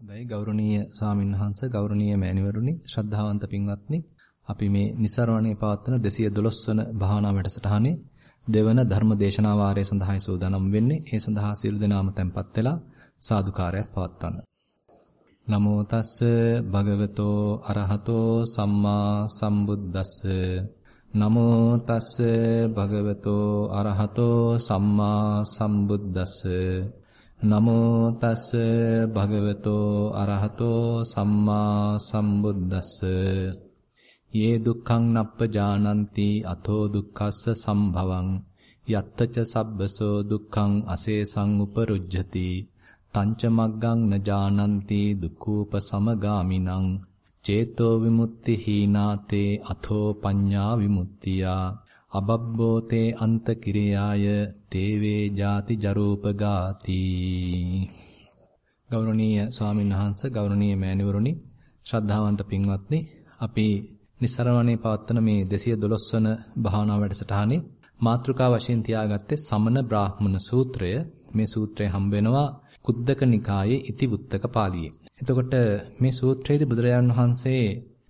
හොඳයි ගෞරවනීය ස්වාමින්වහන්සේ ගෞරවනීය මෑණිවරුනි ශ්‍රද්ධාවන්ත පින්වත්නි අපි මේ નિසරණේ පවත්වන 212 වන භාවනා වැඩසටහනේ දෙවන ධර්ම දේශනා වාරය සඳහායි සූදානම් වෙන්නේ. ඒ සඳහා සියලු දෙනාම tempත් වෙලා සාදුකාරයක් පවත්වන්න. නමෝ තස්ස භගවතෝ අරහතෝ සම්මා සම්බුද්දස්ස නමෝ තස්ස භගවතෝ අරහතෝ සම්මා සම්බුද්දස්ස නමෝ තස්ස භගවතෝ අරහතෝ සම්මා සම්බුද්දස්ස. යේ දුක්ඛං නප්පජානಂತಿ අතෝ දුක්ඛස්ස සම්භවං. යත්තච සබ්බසෝ දුක්ඛං අසේසං උපරුජ්ජති. තංච මග්ගං නජානಂತಿ දුක්ඛූප සමගාමිනං චේතෝ විමුක්ති හීනාතේ අතෝ පඤ්ඤා විමුක්තියා. අබබ්බෝතේ අන්ත කිරියාය තේවේ ಜಾති ජරූපගාති ගෞරවනීය ස්වාමීන් වහන්සේ ගෞරවනීය මෑණිවරුනි ශ්‍රද්ධාවන්ත පින්වත්නි අපි નિසරණේ පවත්වන මේ 212 වන භාවනා වැඩසටහනේ මාතෘකා වශයෙන් තියාගත්තේ සමන බ්‍රාහ්මණ සූත්‍රය මේ සූත්‍රය හම්බ වෙනවා කුද්දක නිකායේ ඉතිවුත්තක පාළියේ. එතකොට මේ සූත්‍රයේදී බුදුරජාණන් වහන්සේ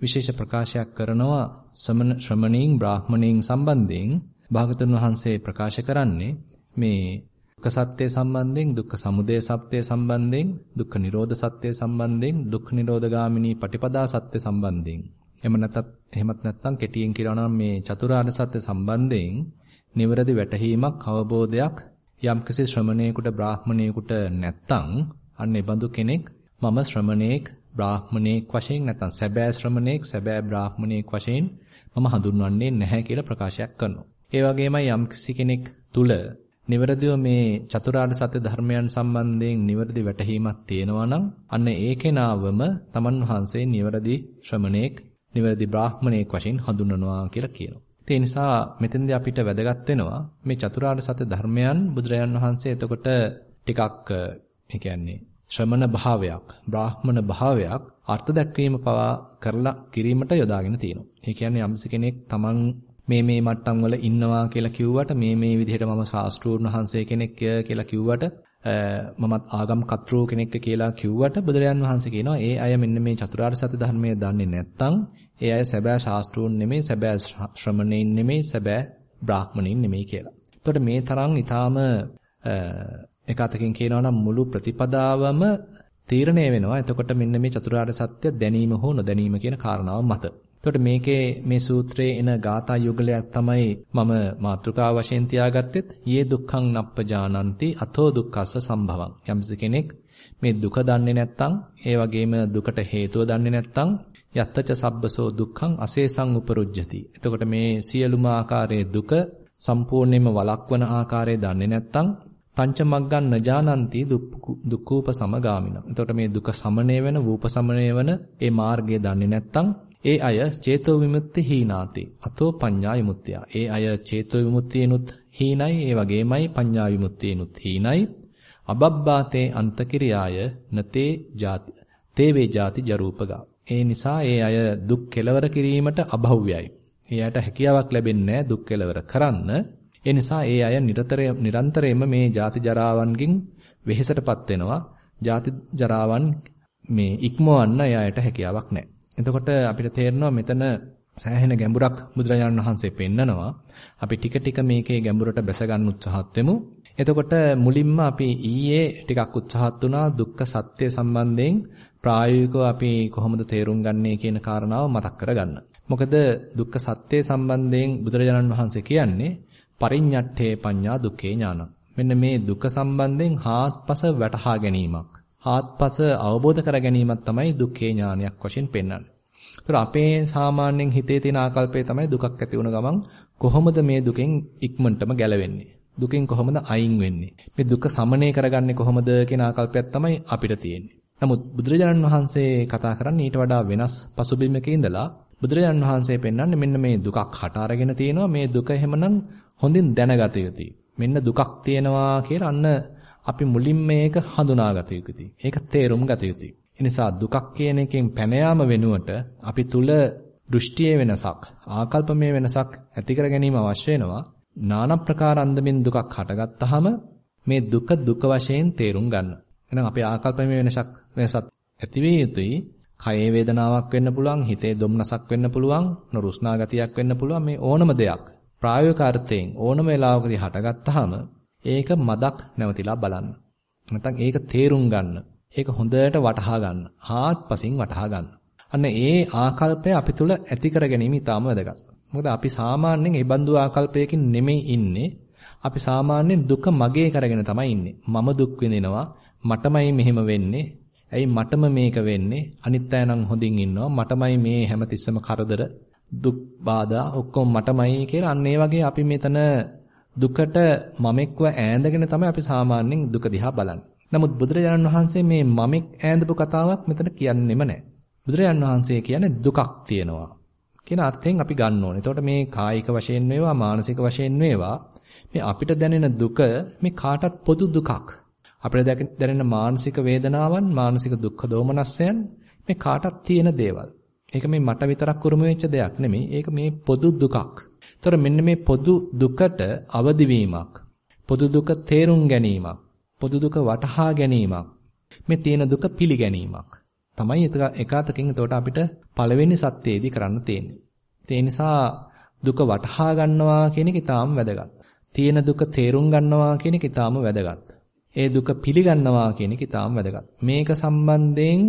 විශේෂ ප්‍රකාශයක් කරනවා සමන ශ්‍රමණීන් බ්‍රාහ්මණීන් සම්බන්ධයෙන්. භාගතුන් වහන්සේ ප්‍රකාශ කරන්නේ මේ දුක්ඛ සත්‍ය සම්බන්ධයෙන් දුක්ඛ සමුදය සත්‍ය සම්බන්ධයෙන් දුක්ඛ නිරෝධ සත්‍ය සම්බන්ධයෙන් දුක්ඛ නිරෝධගාමිනී පටිපදා සත්‍ය සම්බන්ධයෙන්. එහෙම නැත්නම් එහෙමත් නැත්නම් කෙටියෙන් කියනවා නම් මේ චතුරාර්ය සත්‍ය සම්බන්ධයෙන් නිවැරදි වැටහීමක් අවබෝධයක් යම්කිසි ශ්‍රමණේකට බ්‍රාහ්මණේකට නැත්තම් අන්න ඒ බඳු කෙනෙක් මම ශ්‍රමණේක් බ්‍රාහ්මණේක් වශයෙන් නැත්නම් සැබෑ ශ්‍රමණේක් සැබෑ බ්‍රාහ්මණේක් වශයෙන් මම හඳුන්වන්නේ නැහැ කියලා ප්‍රකාශයක් කරනවා. ඒ වගේමයි යම්කිසි කෙනෙක් තුල නිවැරදිව මේ චතුරාර්ය සත්‍ය ධර්මයන් සම්බන්ධයෙන් නිවැරදි වැටහීමක් තියෙනවා නම් අන්න ඒ කෙනාවම තමන් වහන්සේ නිවැරදි ශ්‍රමණේක් නිවැරදි බ්‍රාහ්මණයෙක් වශයෙන් හඳුන්වනවා කියලා කියනවා. ඒ නිසා මෙතෙන්දී අපිට වැදගත් වෙනවා මේ චතුරාර්ය සත්‍ය ධර්මයන් බුදුරජාන් වහන්සේ එතකොට ටිකක් ඒ කියන්නේ ශ්‍රමණ භාවයක්, බ්‍රාහ්මණ භාවයක් අර්ථ දැක්වීම පවා කරලා කිරීමට යොදාගෙන තියෙනවා. ඒ කියන්නේ යම්සි කෙනෙක් තමන් මේ මේ මට්ටම් වල ඉන්නවා කියලා කිව්වට මේ මේ විදිහට මම ශාස්ත්‍රූන් වහන්සේ කෙනෙක් කියලා කිව්වට මමත් ආගම් කතෘ කෙනෙක් කියලා කිව්වට බුදුරජාන් වහන්සේ කියනවා ඒ අය මෙන්න මේ චතුරාර්ය සත්‍ය ධර්මය දන්නේ නැත්නම් ඒ අය සැබෑ ශාස්ත්‍රූන් නෙමෙයි සැබෑ ශ්‍රමණයින් නෙමෙයි සැබෑ බ්‍රාහ්මණයින් නෙමෙයි කියලා. එතකොට මේ තරම් ඊටාම එක අතකින් කියනවා නම් මුළු ප්‍රතිපදාවම තීරණය වෙනවා. එතකොට මෙන්න මේ චතුරාර්ය සත්‍ය දැනීම හෝ නොදැනීම කියන කාරණාව මත. එතකොට මේකේ මේ සූත්‍රයේ එන ගාථා යුගලයක් තමයි මම මාතෘකා වශයෙන් තියාගත්තෙත් යේ දුක්ඛං නප්පජානಂತಿ අතෝ දුක්ඛස්ස සම්භවං. යම්සි කෙනෙක් මේ දුක දන්නේ නැත්නම් ඒ වගේම දුකට හේතුව දන්නේ නැත්නම් යත්තච සබ්බසෝ දුක්ඛං අසේසං උපරුජ්ජති. එතකොට මේ සියලුම ආකාරයේ දුක සම්පූර්ණයෙන්ම වළක්වන ආකාරය දන්නේ නැත්නම් පංචමග්ගං නජානಂತಿ දුක්ඛූප සමගාමින. එතකොට මේ දුක සමනය වෙන, වූප සමනය වෙන ඒ මාර්ගය දන්නේ නැත්නම් ඒ අය චේතෝ විමුක්ති හීනාති. අතෝ පඤ්ඤා විමුක්තිය. ඒ අය චේතෝ විමුක්තියනොත් හීනයි, ඒ වගේමයි පඤ්ඤා විමුක්තියනොත් හීනයි. අබබ්බාතේ අන්තකිරියාය නතේ ජාති. තේවේ ජාති ජරූපගා. ඒ නිසා ඒ අය දුක් කෙලවර කිරීමට අභව්‍යයි. ඒ අයට හැකියාවක් ලැබෙන්නේ දුක් කෙලවර කරන්න. ඒ නිසා ඒ අය නිරන්තරයෙන්ම මේ ජාති ජරාවන්ගෙන් වෙහෙසටපත් වෙනවා. ජාති ජරාවන් මේ ඉක්මවන්න ඒ අයට හැකියාවක් නැහැ. එතකොට අපිට තේරෙනවා මෙතන සෑහෙන ගැඹුරක් බුදුරජාණන් වහන්සේ පෙන්නනවා. අපි ටික ටික මේකේ ගැඹුරට බැස ගන්න උත්සාහත් වෙමු. එතකොට මුලින්ම අපි ඊයේ ටිකක් උත්සාහත් වුණා දුක්ඛ සත්‍ය සම්බන්ධයෙන් ප්‍රායෝගිකව අපි කොහොමද තේරුම් ගන්නේ කියන කාරණාව මතක් කරගන්න. මොකද දුක්ඛ සත්‍ය සම්බන්ධයෙන් බුදුරජාණන් වහන්සේ කියන්නේ පරිඤ්ඤට්ඨේ පඤ්ඤා දුක්ඛේ ඥානං. මෙන්න මේ දුක සම්බන්ධයෙන් හාත්පස වටහා ගැනීමක්. හාත්පස අවබෝධ කර ගැනීමක් තමයි දුක්ඛේ ඥානයක් වශයෙන් පෙන්වන්නේ. ඒතර අපේ සාමාන්‍යයෙන් හිතේ තියෙන ආකල්පය තමයි දුකක් ඇති වුණ ගමන් කොහොමද මේ දුකෙන් ඉක්මනටම ගැලවෙන්නේ? දුකෙන් කොහොමද අයින් වෙන්නේ? මේ දුක සමනය කරගන්නේ කොහොමද කියන ආකල්පයක් තමයි අපිට තියෙන්නේ. නමුත් බුදුරජාණන් වහන්සේ කතා කරන්නේ ඊට වඩා වෙනස් පසුබිමක ඉඳලා බුදුරජාණන් වහන්සේ පෙන්වන්නේ මෙන්න මේ දුකක් හට අරගෙන තියෙනවා මේ දුක එහෙමනම් හොඳින් දැනගත යුතුයි. මෙන්න දුකක් තියෙනවා කියලා අන්න අපි මුලින්ම මේක හඳුනාගත යුතුයි. ඒක තේරුම් ගත යුතුයි. ඒ නිසා දුකක් කියන එකෙන් පැන වෙනුවට අපි තුල දෘෂ්ටියේ වෙනසක්, ආකල්පමය වෙනසක් ඇති කර ගැනීම අවශ්‍ය වෙනවා. নানা ප්‍රකාර අන්දමින් දුකක් හටගත්තාම මේ දුක දුක වශයෙන් තේරුම් ගන්න. එහෙනම් අපේ ආකල්පමය වෙනසක් වෙනසක් ඇතිවිය යුතුයි. කයේ වේදනාවක් වෙන්න පුළුවන්, හිතේ දුම්නසක් වෙන්න පුළුවන්, නුරුස්නා ගතියක් වෙන්න පුළුවන් මේ ඕනම දෙයක්. ප්‍රායෝගික අර්ථයෙන් ඕනම වෙලාවකදී හටගත්තාම ඒක මදක් නැවතිලා බලන්න. නැත්නම් ඒක තේරුම් ගන්න. ඒක හොඳට වටහා ගන්න. හාත්පසින් වටහා ගන්න. අන්න ඒ ආකල්පය අපි තුල ඇති කර ගැනීම ඉතාම වැදගත්. මොකද අපි සාමාන්‍යයෙන් ඒ බඳු ආකල්පයකින් නෙමෙයි ඉන්නේ. අපි සාමාන්‍යයෙන් දුක මගේ කරගෙන තමයි ඉන්නේ. මම දුක් විඳිනවා. මටමයි මෙහෙම වෙන්නේ. ඇයි මටම මේක වෙන්නේ? අනිත් අය නම් හොඳින් ඉන්නවා. මටමයි මේ හැමතිස්සම කරදර, දුක් බාධා ඔක්කොම මටමයි කියලා අන්න ඒ වගේ අපි මෙතන දුකට මමෙක්ව ඈඳගෙන තමයි අපි සාමාන්‍යයෙන් දුක දිහා බලන්නේ. නමුත් බුදුරජාණන් වහන්සේ මේ මමෙක් ඈඳපු කතාවක් මෙතන කියන්නෙම නැහැ. බුදුරජාණන් වහන්සේ කියන්නේ දුකක් තියෙනවා කියන අර්ථයෙන් අපි ගන්න ඕනේ. එතකොට මේ කායික වශයෙන් වේවා මානසික වශයෙන් වේවා මේ අපිට දැනෙන දුක මේ කාටත් පොදු දුකක්. අපිට දැනෙන මානසික වේදනාවන් මානසික දුක්ඛ දෝමනස්යන් මේ කාටත් තියෙන දේවල්. ඒක මේ මට විතරක් උරුම වෙච්ච දෙයක් නෙමෙයි. ඒක මේ පොදු දුකක්. ඒතර මෙන්න මේ පොදු දුකට අවදිවීමක්. පොදු දුක තේරුම් ගැනීමක්. පොදු දුක වටහා ගැනීමක්. මේ තියෙන දුක පිළිගැනීමක්. තමයි එකාතකින් එතකොට අපිට පළවෙනි සත්‍යයේදී කරන්න තියෙන්නේ. ඒ නිසා දුක වටහා ගන්නවා කියන එක ඊටාම වැදගත්. තියෙන දුක තේරුම් ගන්නවා කියන එක ඊටාම වැදගත්. ඒ දුක පිළිගන්නවා කියන එක ඊටාම වැදගත්. මේක සම්බන්ධයෙන්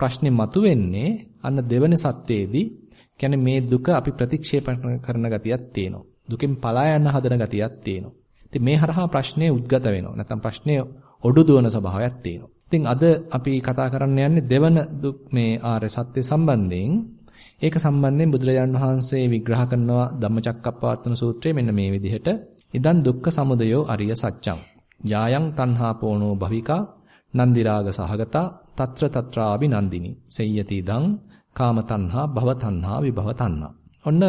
ප්‍රශ්නේ මතුවෙන්නේ අන්න දෙවන සත්‍යයේදී කියන්නේ මේ දුක අපි ප්‍රතික්ෂේප කරන ගතියක් තියෙනවා. දුකෙන් පලා යන්න හදන ගතියක් තියෙනවා. ඉතින් මේ හරහා ප්‍රශ්නේ උද්ගත වෙනවා. නැත්නම් ප්‍රශ්නේ ඔඩු දුවන ස්වභාවයක් තියෙනවා. ඉතින් අද අපි කතා කරන්න යන්නේ දෙවන මේ ආර්ය සත්‍ය සම්බන්ධයෙන්. ඒක සම්බන්ධයෙන් බුදුරජාණන් වහන්සේ විග්‍රහ කරනවා ධම්මචක්කප්පවත්තන සූත්‍රයේ මෙන්න මේ විදිහට. ඉදන් දුක්ඛ සමුදයෝ අරිය සත්‍යං. යායන් තණ්හා පෝණෝ භවිකා නන්දි රාග සහගතා తත්‍ර తත්‍රාபి නන්දිනි සෙය්‍යති දං කාම තණ්හා භව තණ්හා විභව තණ්හා ඔන්න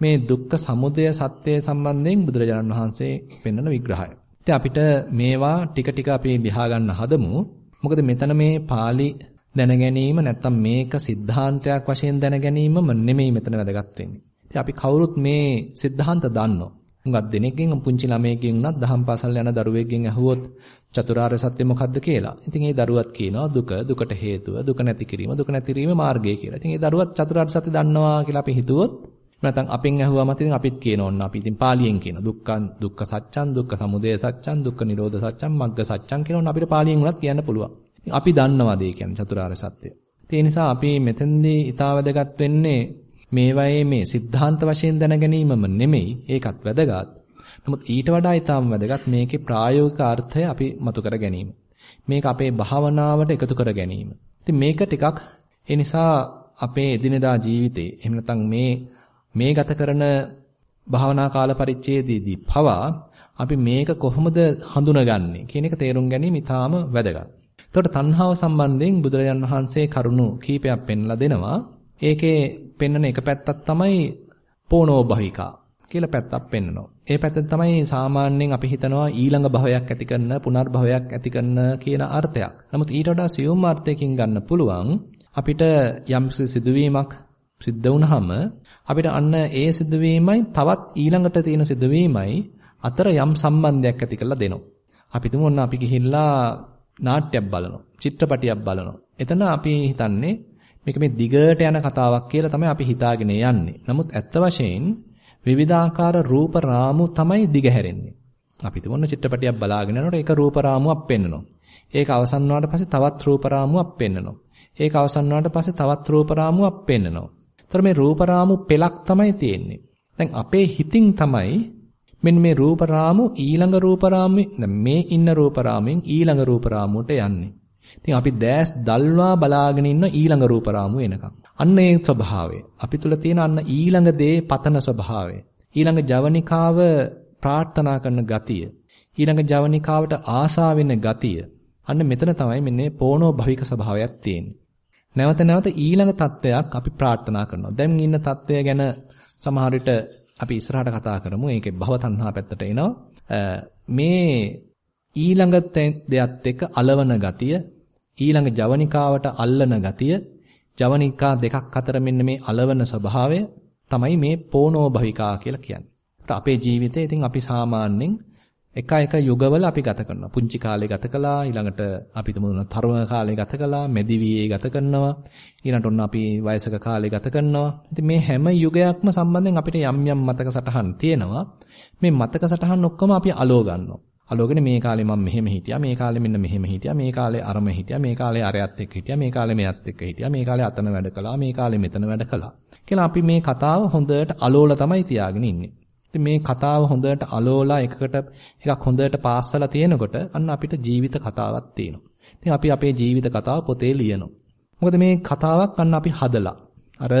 මේ දුක්ඛ සමුදය සත්‍යය සම්බන්ධයෙන් බුදුරජාණන් වහන්සේ පෙන්වන විග්‍රහය. ඉතින් අපිට මේවා ටික ටික අපි ලියා ගන්න හදමු. මොකද මෙතන මේ pāli දැන ගැනීම නැත්තම් මේක સિદ્ધාන්තයක් වශයෙන් දැන ගැනීමම නෙමෙයි මෙතන වැදගත් වෙන්නේ. ඉතින් අපි කවුරුත් මේ સિદ્ધාන්ත දන්නෝ. හුඟක් දෙනෙක්ගෙන් පුංචි ළමයෙක්ගෙන් උනත් දහම් පාසල් යන දරුවෙක්ගෙන් අහුවොත් චතුරාර්ය සත්‍ය මොකක්ද කියලා. ඉතින් ඒ දරුවත් කියනවා දුක, දුකට හේතුව, දුක නැති කිරීම, දුක නැතිවීම මාර්ගය කියලා. ඉතින් ඒ දරුවත් චතුරාර්ය සත්‍ය දන්නවා කියලා අපි හිතුවොත් නැත්නම් අපෙන් ඇහුවාම ඉතින් අපිත් කියන ඕන්න අපි ඉතින් පාලියෙන් කියන දුක්ඛං දුක්ඛ සත්‍යං දුක්ඛ සමුදය සත්‍යං දුක්ඛ නිරෝධ සත්‍යං මග්ග සත්‍යං කියන ඕන්න අපිට පාලියෙන් උනත් කියන්න පුළුවන්. අපි දන්නවාද ඒ කියන්නේ චතුරාර්ය සත්‍ය. ඒ නිසා අපි මෙතෙන්දී ඊටා වැදගත් වෙන්නේ මේවායේ මේ સિદ્ધාන්ත වශයෙන් දැනගැනීමම නෙමෙයි ඒකත් වැදගත්. නමුත් ඊට වඩා ඊටාම් වැදගත් මේකේ ප්‍රායෝගික අර්ථය අපි මතු කර ගැනීම. මේක අපේ භාවනාවට එකතු කර ගැනීම. ඉතින් මේක ටිකක් ඒ නිසා අපේ එදිනෙදා ජීවිතේ එහෙම නැත්නම් මේ මේ ගත කරන භාවනා කාල පරිච්ඡේදයේදී පවා අපි මේක කොහොමද හඳුනගන්නේ කියන එක තේරුම් ගැනීම ඉතාම වැදගත්. එතකොට තණ්හාව සම්බන්ධයෙන් බුදුරජාන් වහන්සේ කරුණු කීපයක් පෙන්ලා දෙනවා. ඒකේ පෙන්වන එක පැත්තක් තමයි පෝනෝ භවිකා කියලා පැත්තක් පෙන්වනවා. ඒ පැත්ත තමයි සාමාන්‍යයෙන් අපි හිතනවා ඊළඟ භවයක් ඇති කරන පුනර්භවයක් ඇති කරන කියන අර්ථයක්. නමුත් ඊට වඩා සියුම් අර්ථයකින් ගන්න පුළුවන් අපිට යම් සිදුවීමක් සිද්ධ වුනහම අපිට අන්න ඒ සිදුවීමයි තවත් ඊළඟට තියෙන සිදුවීමයි අතර යම් සම්බන්ධයක් ඇති කරලා දෙනවා. අපි තුමු ඔන්න අපි ගිහිල්ලා නාට්‍යයක් බලනවා. චිත්‍රපටියක් බලනවා. එතන අපි හිතන්නේ මේක මේ දිගට යන කතාවක් කියලා තමයි අපි හිතාගෙන යන්නේ. නමුත් ඇත්ත වශයෙන් විවිධාකාර රූප රාමු තමයි දිගහැරෙන්නේ. අපි තුමු ඔන්න චිත්‍රපටියක් බලාගෙන යනකොට ඒක රූප රාමුවක් පෙන්වනවා. ඒක අවසන් වුණාට පස්සේ තවත් රූප රාමුවක් පෙන්වනවා. ඒක අවසන් වුණාට පස්සේ තවත් රූප රාමුවක් පෙන්වනවා. ඒතර මේ රූපරාමු පෙලක් තමයි තියෙන්නේ. දැන් අපේ හිතින් තමයි මෙන්න මේ රූපරාමු ඊළඟ රූපරාමු මේ ඉන්න රූපරාමෙන් ඊළඟ රූපරාමුවට යන්නේ. ඉතින් අපි දැස් දල්වා බලාගෙන ඉන්න ඊළඟ රූපරාමු එනකම්. අන්න ඒ ස්වභාවය. අපි තුල තියෙන අන්න ඊළඟ දේ පතන ස්වභාවය. ඊළඟ ජවනිකාව ප්‍රාර්ථනා කරන ගතිය. ඊළඟ ජවනිකාවට ආසා වෙන ගතිය. අන්න මෙතන තමයි මෙන්නේ පෝනෝ භවික ස්වභාවයක් තියෙන්නේ. නැවත නැවත ඊළඟ தත්වයක් අපි ප්‍රාර්ථනා කරනවා. දැන් ඉන්න தත්වය ගැන සමහර විට අපි ඉස්සරහට කතා කරමු. ඒකේ භව තණ්හා පැත්තට එනවා. මේ ඊළඟ දෙයත් එක්ක అలවන ගතිය, ඊළඟ ජවනිකාවට අල්ලන ගතිය, ජවනිකා දෙකක් අතර මෙන්න මේ అలවන ස්වභාවය තමයි මේ පෝනෝභවිකා කියලා කියන්නේ. අපේ ජීවිතේ ඉතින් අපි සාමාන්‍යයෙන් එක එක යුගවල අපි ගත කරනවා. පුංචි කාලේ ගත කළා, ඊළඟට අපි තුමුන තරුණ කාලේ ගත කළා, මෙදිවියේ ගත කරනවා. ඊළඟට ඔන්න අපි වයසක කාලේ ගත කරනවා. ඉතින් මේ හැම යුගයක්ම සම්බන්ධයෙන් අපිට යම් යම් මතක සටහන් තියෙනවා. මේ මතක සටහන් ඔක්කොම අපි අලෝ ගන්නවා. අලෝගෙන මේ කාලේ මම මෙහෙම හිටියා, මේ කාලේ මෙන්න මෙහෙම හිටියා, මේ කාලේ අරම හිටියා, මේ කාලේ අරයත් එක්ක හිටියා, මේ කාලේ මෙයත් එක්ක හිටියා, මේ කාලේ අතන වැඩ කළා, මේ කාලේ මෙතන වැඩ කළා. කියලා අපි මේ කතාව හොඳට අලෝල තමයි තියාගෙන ඉන්නේ. ඉතින් මේ කතාව හොඳට අලෝලා එකකට එකක් හොඳට පාස්සලා තියෙනකොට අන්න අපිට ජීවිත කතාවක් තියෙනවා. ඉතින් අපි අපේ ජීවිත කතාව පොතේ ලියනවා. මොකද මේ කතාවක් අන්න අපි හදලා අර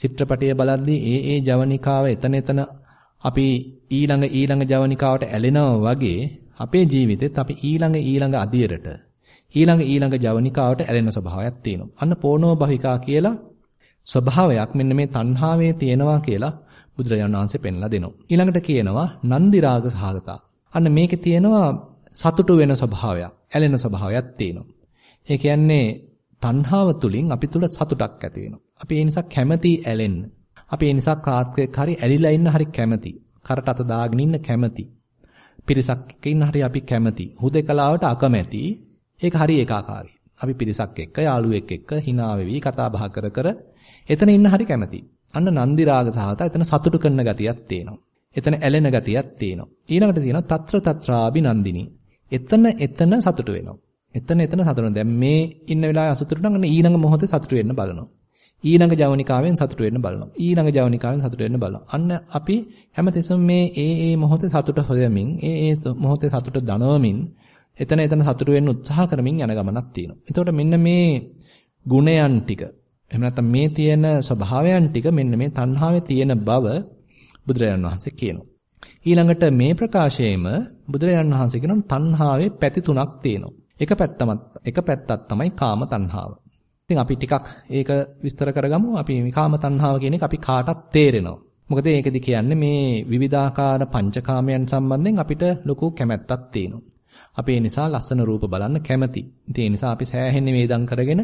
චිත්‍රපටය බලද්දී ඒ ඒ ජවනිකාව එතන එතන අපි ඊළඟ ඊළඟ ජවනිකාවට ඇලෙනවා වගේ අපේ ජීවිතෙත් අපි ඊළඟ ඊළඟ අදියරට ඊළඟ ඊළඟ ජවනිකාවට ඇලෙන ස්වභාවයක් තියෙනවා. අන්න පෝනෝ භවිකා කියලා ස්වභාවයක් මෙන්න මේ තණ්හාවේ තියෙනවා කියලා බුදුරජාණන් වහන්සේ පෙන්ලා දෙනවා. ඊළඟට කියනවා නන්දි රාග සහගතා. අන්න මේකේ තියෙනවා සතුටු වෙන ස්වභාවයක්, ඇලෙන ස්වභාවයක් තියෙනවා. ඒ කියන්නේ තණ්හාව තුලින් අපි තුල සතුටක් ඇති වෙනවා. අපි ඒ නිසා කැමැති ඇලෙන්න. අපි ඒ නිසා කාත්කෙක් හරි ඇලිලා ඉන්න හරි කැමැති. කරට අත දාගෙන ඉන්න කැමැති. පිරිසක් එක්ක ඉන්න හරි අපි කැමැති. හුදේකලාවට අකමැති. ඒක හරි ඒකාකාරයි. අපි පිරිසක් එක්ක යාළුවෙක් එක්ක hina වෙවි කතා බහ කර කර එතන ඉන්න හරි කැමැති. අන්න නන්දි රාග සහගත එතන සතුටු කරන ගතියක් තියෙනවා. එතන ඇලෙන ගතියක් තියෙනවා. ඊළඟට තියෙනවා తත්‍ර తත්‍රාබි නන්දිනී. එතන එතන සතුටු වෙනවා. එතන එතන සතුටු දැන් මේ ඉන්න වෙලාවේ අසතුටු නම් ඊළඟ මොහොතේ සතුටු වෙන්න බලනවා. ඊළඟ ජවනිකාවෙන් සතුටු වෙන්න බලනවා. ඊළඟ ජවනිකාවෙන් සතුටු වෙන්න බලනවා. අන්න අපි හැමතිස්සෙම මේ ඒ ඒ මොහොතේ සතුට හොයමින් ඒ ඒ මොහොතේ සතුට දනවමින් එතන එතන සතුටු වෙන්න උත්සාහ කරමින් යන ගමනක් තියෙනවා. එතකොට මෙන්න මේ ගුණයන් ටික එහෙම නැත්නම් මේ තියෙන ස්වභාවයන් ටික මෙන්න මේ තණ්හාවේ තියෙන බව බුදුරජාණන් වහන්සේ කියනවා. ඊළඟට මේ ප්‍රකාශයේම බුදුරජාණන් වහන්සේ කියනවා තණ්හාවේ පැති තුනක් තියෙනවා. එක පැත්තම එක පැත්තක් තමයි කාම තණ්හාව. ඉතින් අපි ටිකක් ඒක විස්තර කරගමු. අපි මේ කාම තණ්හාව කියන එක අපි කාටත් තේරෙනවා. මොකද ඒකෙදි කියන්නේ මේ විවිධාකාර පංචකාමයන් සම්බන්ධයෙන් අපිට ලොකු කැමැත්තක් තියෙනවා. අපි ඒ නිසා ලස්සන රූප බලන්න කැමති. ඉතින් ඒ නිසා අපි සෑහෙන්නේ වේදම් කරගෙන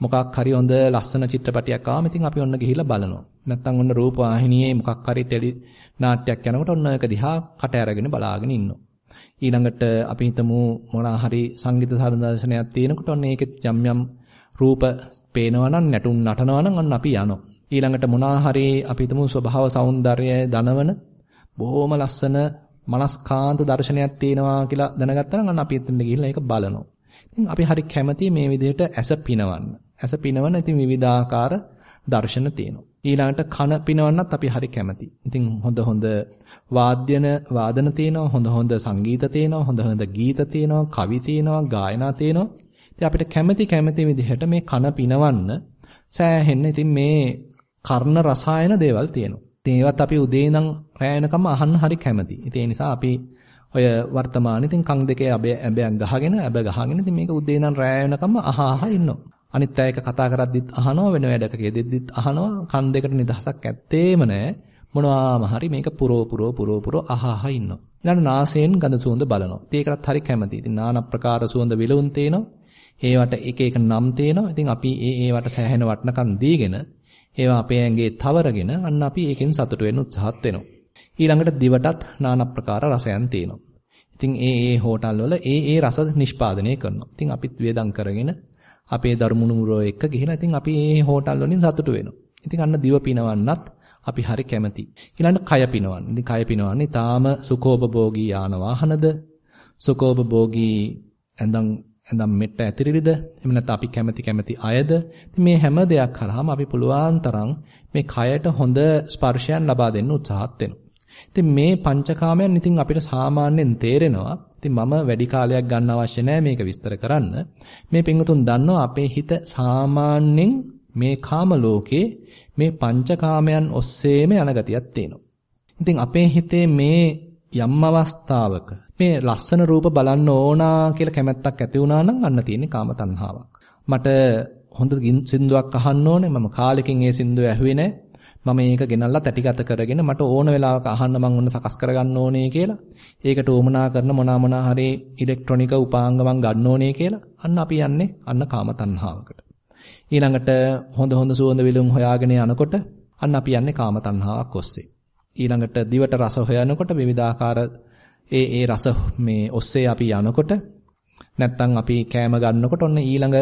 මොකක් හරි හොඳ ලස්සන චිත්‍රපටයක් ආවම ඉතින් අපි ඔන්න ගිහිල්ලා බලනවා. නැත්තම් ඔන්න රූප වාහිනියේ මොකක් හරි ටෙලි නාට්‍යයක් යනකොට ඔන්න ඒක දිහා කට ඇරගෙන බලාගෙන ඉන්නවා. ඊළඟට අපි හිතමු මොනවා හරි සංගීත සම්දර්ශනයක් තියෙනකොට ඔන්න ඒකෙත් යම් යම් රූප පේනවා නම් නැටුම් නටනවා නම් ඔන්න අපි යනවා. ඊළඟට මොනවා හරි අපි හිතමු ස්වභාව సౌందර්යය දනවන බොහොම ලස්සන මනස්කාන්ත දර්ශනයක් තියෙනවා කියලා දැනගත්තා නම් අන්න අපි එතනට ගිහිල්ලා ඒක බලනවා. ඉතින් අපි හරි කැමති මේ විදිහට ඇස පිනවන්න. ඇස පිනවන ඉතින් විවිධාකාර දර්ශන තියෙනවා. ඊළඟට කන පිනවන්නත් අපි හරි කැමති. ඉතින් හොඳ හොඳ වාද්‍යන වාදන තියෙනවා, හොඳ හොඳ සංගීත තියෙනවා, හොඳ හොඳ ගීත තියෙනවා, කවි තියෙනවා, ගායනා තියෙනවා. ඉතින් අපිට කැමති කැමති විදිහට මේ කන පිනවන්න සෑහෙන්න ඉතින් මේ කර්ණ රසායන දේවල් තියෙනවා. ඉතින් ඒවත් අපි උදේ ඉඳන් රැ වෙනකම් අහන්න හරි කැමති. ඉතින් ඒ නිසා අපි ඔය වර්තමානයේ ඉතින් කන් දෙකේ ඇබයක් ගහගෙන ඇබ ගහගෙන ඉතින් මේක උදේ ඉඳන් රැ වෙනකම් අහ අහ ඉන්නවා. අනිත් අය එක කතා කරද්දිත් අහනවා වෙන වැඩක යෙදෙද්දිත් අහනවා කන් දෙකට නිදහසක් ඇත්තේම නැහැ. මොනවාම හරි මේක පුරෝ පුරෝ පුරෝ පුරෝ අහ අහ ඉන්නවා. ඊළඟ නාසයෙන් ගඳ සුවඳ බලනවා. ඉතින් ඒකටත් හරි කැමතියි. ඉතින් নানা ප්‍රකාර සුවඳ විලවුන් තේනවා. ඒවට එක එක නම් තේනවා. ඉතින් අපි ඒ ඒවට සෑහෙන වටනකම් දීගෙන ඒවා අපේ ඇඟේ තවරගෙන අන්න අපි ඒකෙන් සතුට වෙන්න උත්සාහත් වෙනවා. ඊළඟට දිවටත් নানা ප්‍රකාර රසයන් තියෙනවා. ඉතින් ඒ ඒ හෝටල් වල ඒ ඒ රස නිෂ්පාදනය කරනවා. ඉතින් අපිත් වේදම් කරගෙන අපේ දරුමුණුමුරෝ එක්ක ගිහිලා ඉතින් අපි ඒ හෝටල් වලින් සතුටු වෙනවා. ඉතින් අන්න දිව පිනවන්නත් අපි හරි කැමති. ඊළඟට කය පිනවන්න. ඉතින් කය පිනවන්නේ තාම සුඛෝපභෝගී යාන වාහනද සුඛෝපභෝගී ඇඳන් ඇඳන් මෙට්ට ඇතිරිලිද එහෙම නැත්නම් අපි කැමති කැමති අයද ඉතින් මේ හැම දෙයක් කරාම අපි පුළුවන් තරම් මේ කයට හොඳ ස්පර්ශයන් ලබා දෙන්න උත්සාහත් වෙනවා. ඉතින් මේ පංචකාමයන් ඉතින් අපිට සාමාන්‍යයෙන් තේරෙනවා. ඉතින් මම වැඩි කාලයක් ගන්න අවශ්‍ය නැහැ මේක විස්තර කරන්න. මේ පිංගුතුන් දන්නවා අපේ හිත සාමාන්‍යයෙන් මේ කාම ලෝකේ මේ පංචකාමයන් ඔස්සේම යන ගතියක් තියෙනවා. ඉතින් අපේ හිතේ මේ යම් අවස්ථාවක මේ ලස්සන රූප බලන්න ඕනා කියලා කැමැත්තක් ඇති වුණා නම් අන්න තියෙන්නේ කාම තණ්හාවක්. මට හොඳ සින්දුවක් අහන්න ඕනේ. මම කාලෙකින් ඒ සින්දුව ඇහුවේ නැහැ. මම මේක ගෙනල්ලා තැටිගත කරගෙන මට ඕන වෙලාවක අහන්න මං ඔන්න සකස් කරගන්න ඕනේ කියලා. ඒකට උවමනා කරන මොනවා මොනවා හරි ඉලෙක්ට්‍රොනික උපාංග මං ගන්න ඕනේ කියලා. අන්න අපි යන්නේ අන්න කාම තණ්හාවකට. ඊළඟට හොඳ හොඳ සුවඳ විලුම් හොයාගෙන යනකොට අන්න අපි යන්නේ කාම තණ්හාවක් ඔස්සේ. ඊළඟට දිවට රස හොයනකොට විවිධාකාර ඒ ඒ රස මේ ඔස්සේ අපි යනකොට නැත්තම් අපි කෑම ගන්නකොට ඔන්න ඊළඟ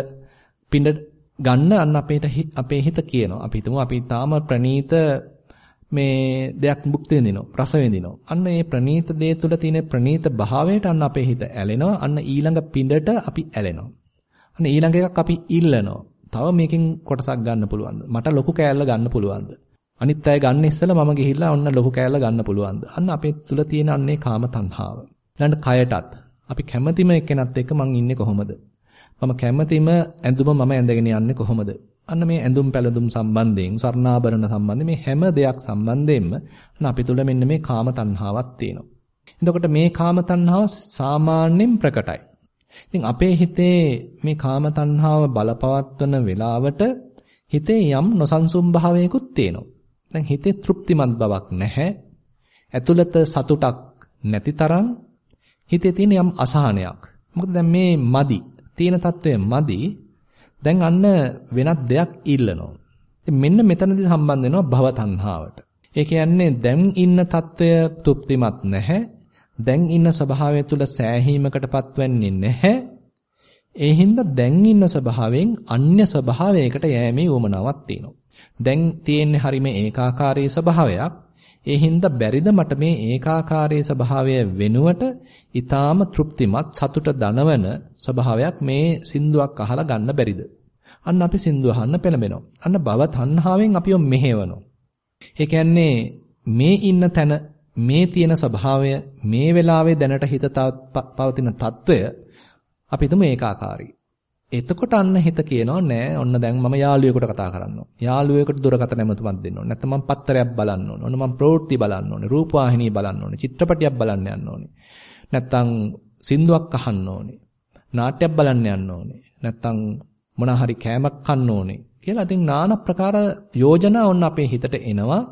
පිඬ ගන්න අන්න අපේට අපේ හිත කියනවා. අපි හිතමු අපි තාම ප්‍රනීත මේ දෙයක් භුක්ති විඳිනවා. රස විඳිනවා. අන්න ඒ ප්‍රනීත දේ තුල තියෙන ප්‍රනීත භාවයට අන්න අපේ හිත ඇලෙනවා. අන්න ඊළඟ පිඬට අපි ඇලෙනවා. අන්න ඊළඟ එකක් අපි ඉල්ලනවා. තව මේකෙන් කොටසක් ගන්න පුළුවන්ද? මට ලොකු කෑල්ල ගන්න පුළුවන්ද? අනිත් අය ගන්න ඉස්සෙල්ලා මම ගිහිල්ලා ඔන්න ලොකු කෑල්ල ගන්න පුළුවන්ද? අන්න අපේ තුල තියෙන අන්නේ කාම තණ්හාව. ඊළඟ කයටත් අපි කැමැතිම එක්කෙනත් එක්ක මං ඉන්නේ කොහොමද? මම කැමැතිම ඇඳුම මම ඇඳගෙන යන්නේ කොහොමද? අන්න මේ ඇඳුම් පැළඳුම් සම්බන්ධයෙන්, ස්වර්ණාභරණ සම්බන්ධයෙන් මේ හැම දෙයක් සම්බන්ධයෙන්ම අන්න අපි තුල මෙන්න මේ කාම තණ්හාවක් තියෙනවා. එතකොට මේ කාම තණ්හාව සාමාන්‍යයෙන් ප්‍රකටයි. ඉතින් අපේ හිතේ මේ කාම තණ්හාව බලපවත්වන වෙලාවට හිතේ යම් නොසන්සුන් භාවයකුත් තියෙනවා. දැන් හිතේ තෘප්තිමත් බවක් නැහැ. ඇතුළත සතුටක් නැති තරම් හිතේ තියෙන යම් අසහනයක්. මොකද දැන් මේ මදි තියෙන తත්වය මදි. දැන් අන්න වෙනත් දෙයක් ඉල්ලනවා. ඉතින් මෙන්න මෙතනදී සම්බන්ධ වෙනවා භව තණ්හාවට. ඒ කියන්නේ දැන් ඉන්න తත්වය තෘප්තිමත් නැහැ. දැන් ඉන්න ස්වභාවය තුළ සෑහීමකටපත් වෙන්නේ නැහැ. ඒ හින්දා දැන් ඉන්න ස්වභාවයෙන් අන්‍ය ස්වභාවයකට යෑමේ උවමනාවක් තියෙනවා. දැන් තියෙන්නේ හරීම ඒකාකාරී ස්වභාවයක්. ඒ හින්දා බැරිද මට මේ ඒකාකාරී ස්වභාවය වෙනුවට ඊටාම තෘප්තිමත් සතුට දනවන ස්වභාවයක් මේ සින්දුවක් අහලා ගන්න බැරිද? අන්න අපි සින්දුව අහන්න පෙළඹෙනවා. අන්න භව තණ්හාවෙන් අපිව මෙහෙවනවා. ඒ කියන්නේ මේ ඉන්න තැන මේ තියෙන ස්වභාවය මේ වෙලාවේ දැනට හිත පවතින తত্ত্বය අපි තුම ඒකාකාරී. එතකොට අන්න හිත කියනවා නෑ ඔන්න දැන් මම යාළුවෙකුට කතා කරන්න ඕන. යාළුවෙකුට දුරකථන ඇමතුමක් දෙන්න ඕන. නැත්නම් මම පත්තරයක් බලන්න ඕන. ඔන්න මම ප්‍රවෘත්ති බලන්න ඕනේ. රූපවාහිනිය බලන්න ඕනේ. චිත්‍රපටියක් බලන්න යන්න ඕනේ. නැත්නම් සින්දුවක් අහන්න ඕනේ. නාට්‍යයක් බලන්න යන්න ඕනේ. නැත්නම් මොන හරි කෑමක් කන්න ඕනේ. කියලා ඉතින් নানা ප්‍රකාර යෝජනා ඔන්න අපේ හිතට එනවා.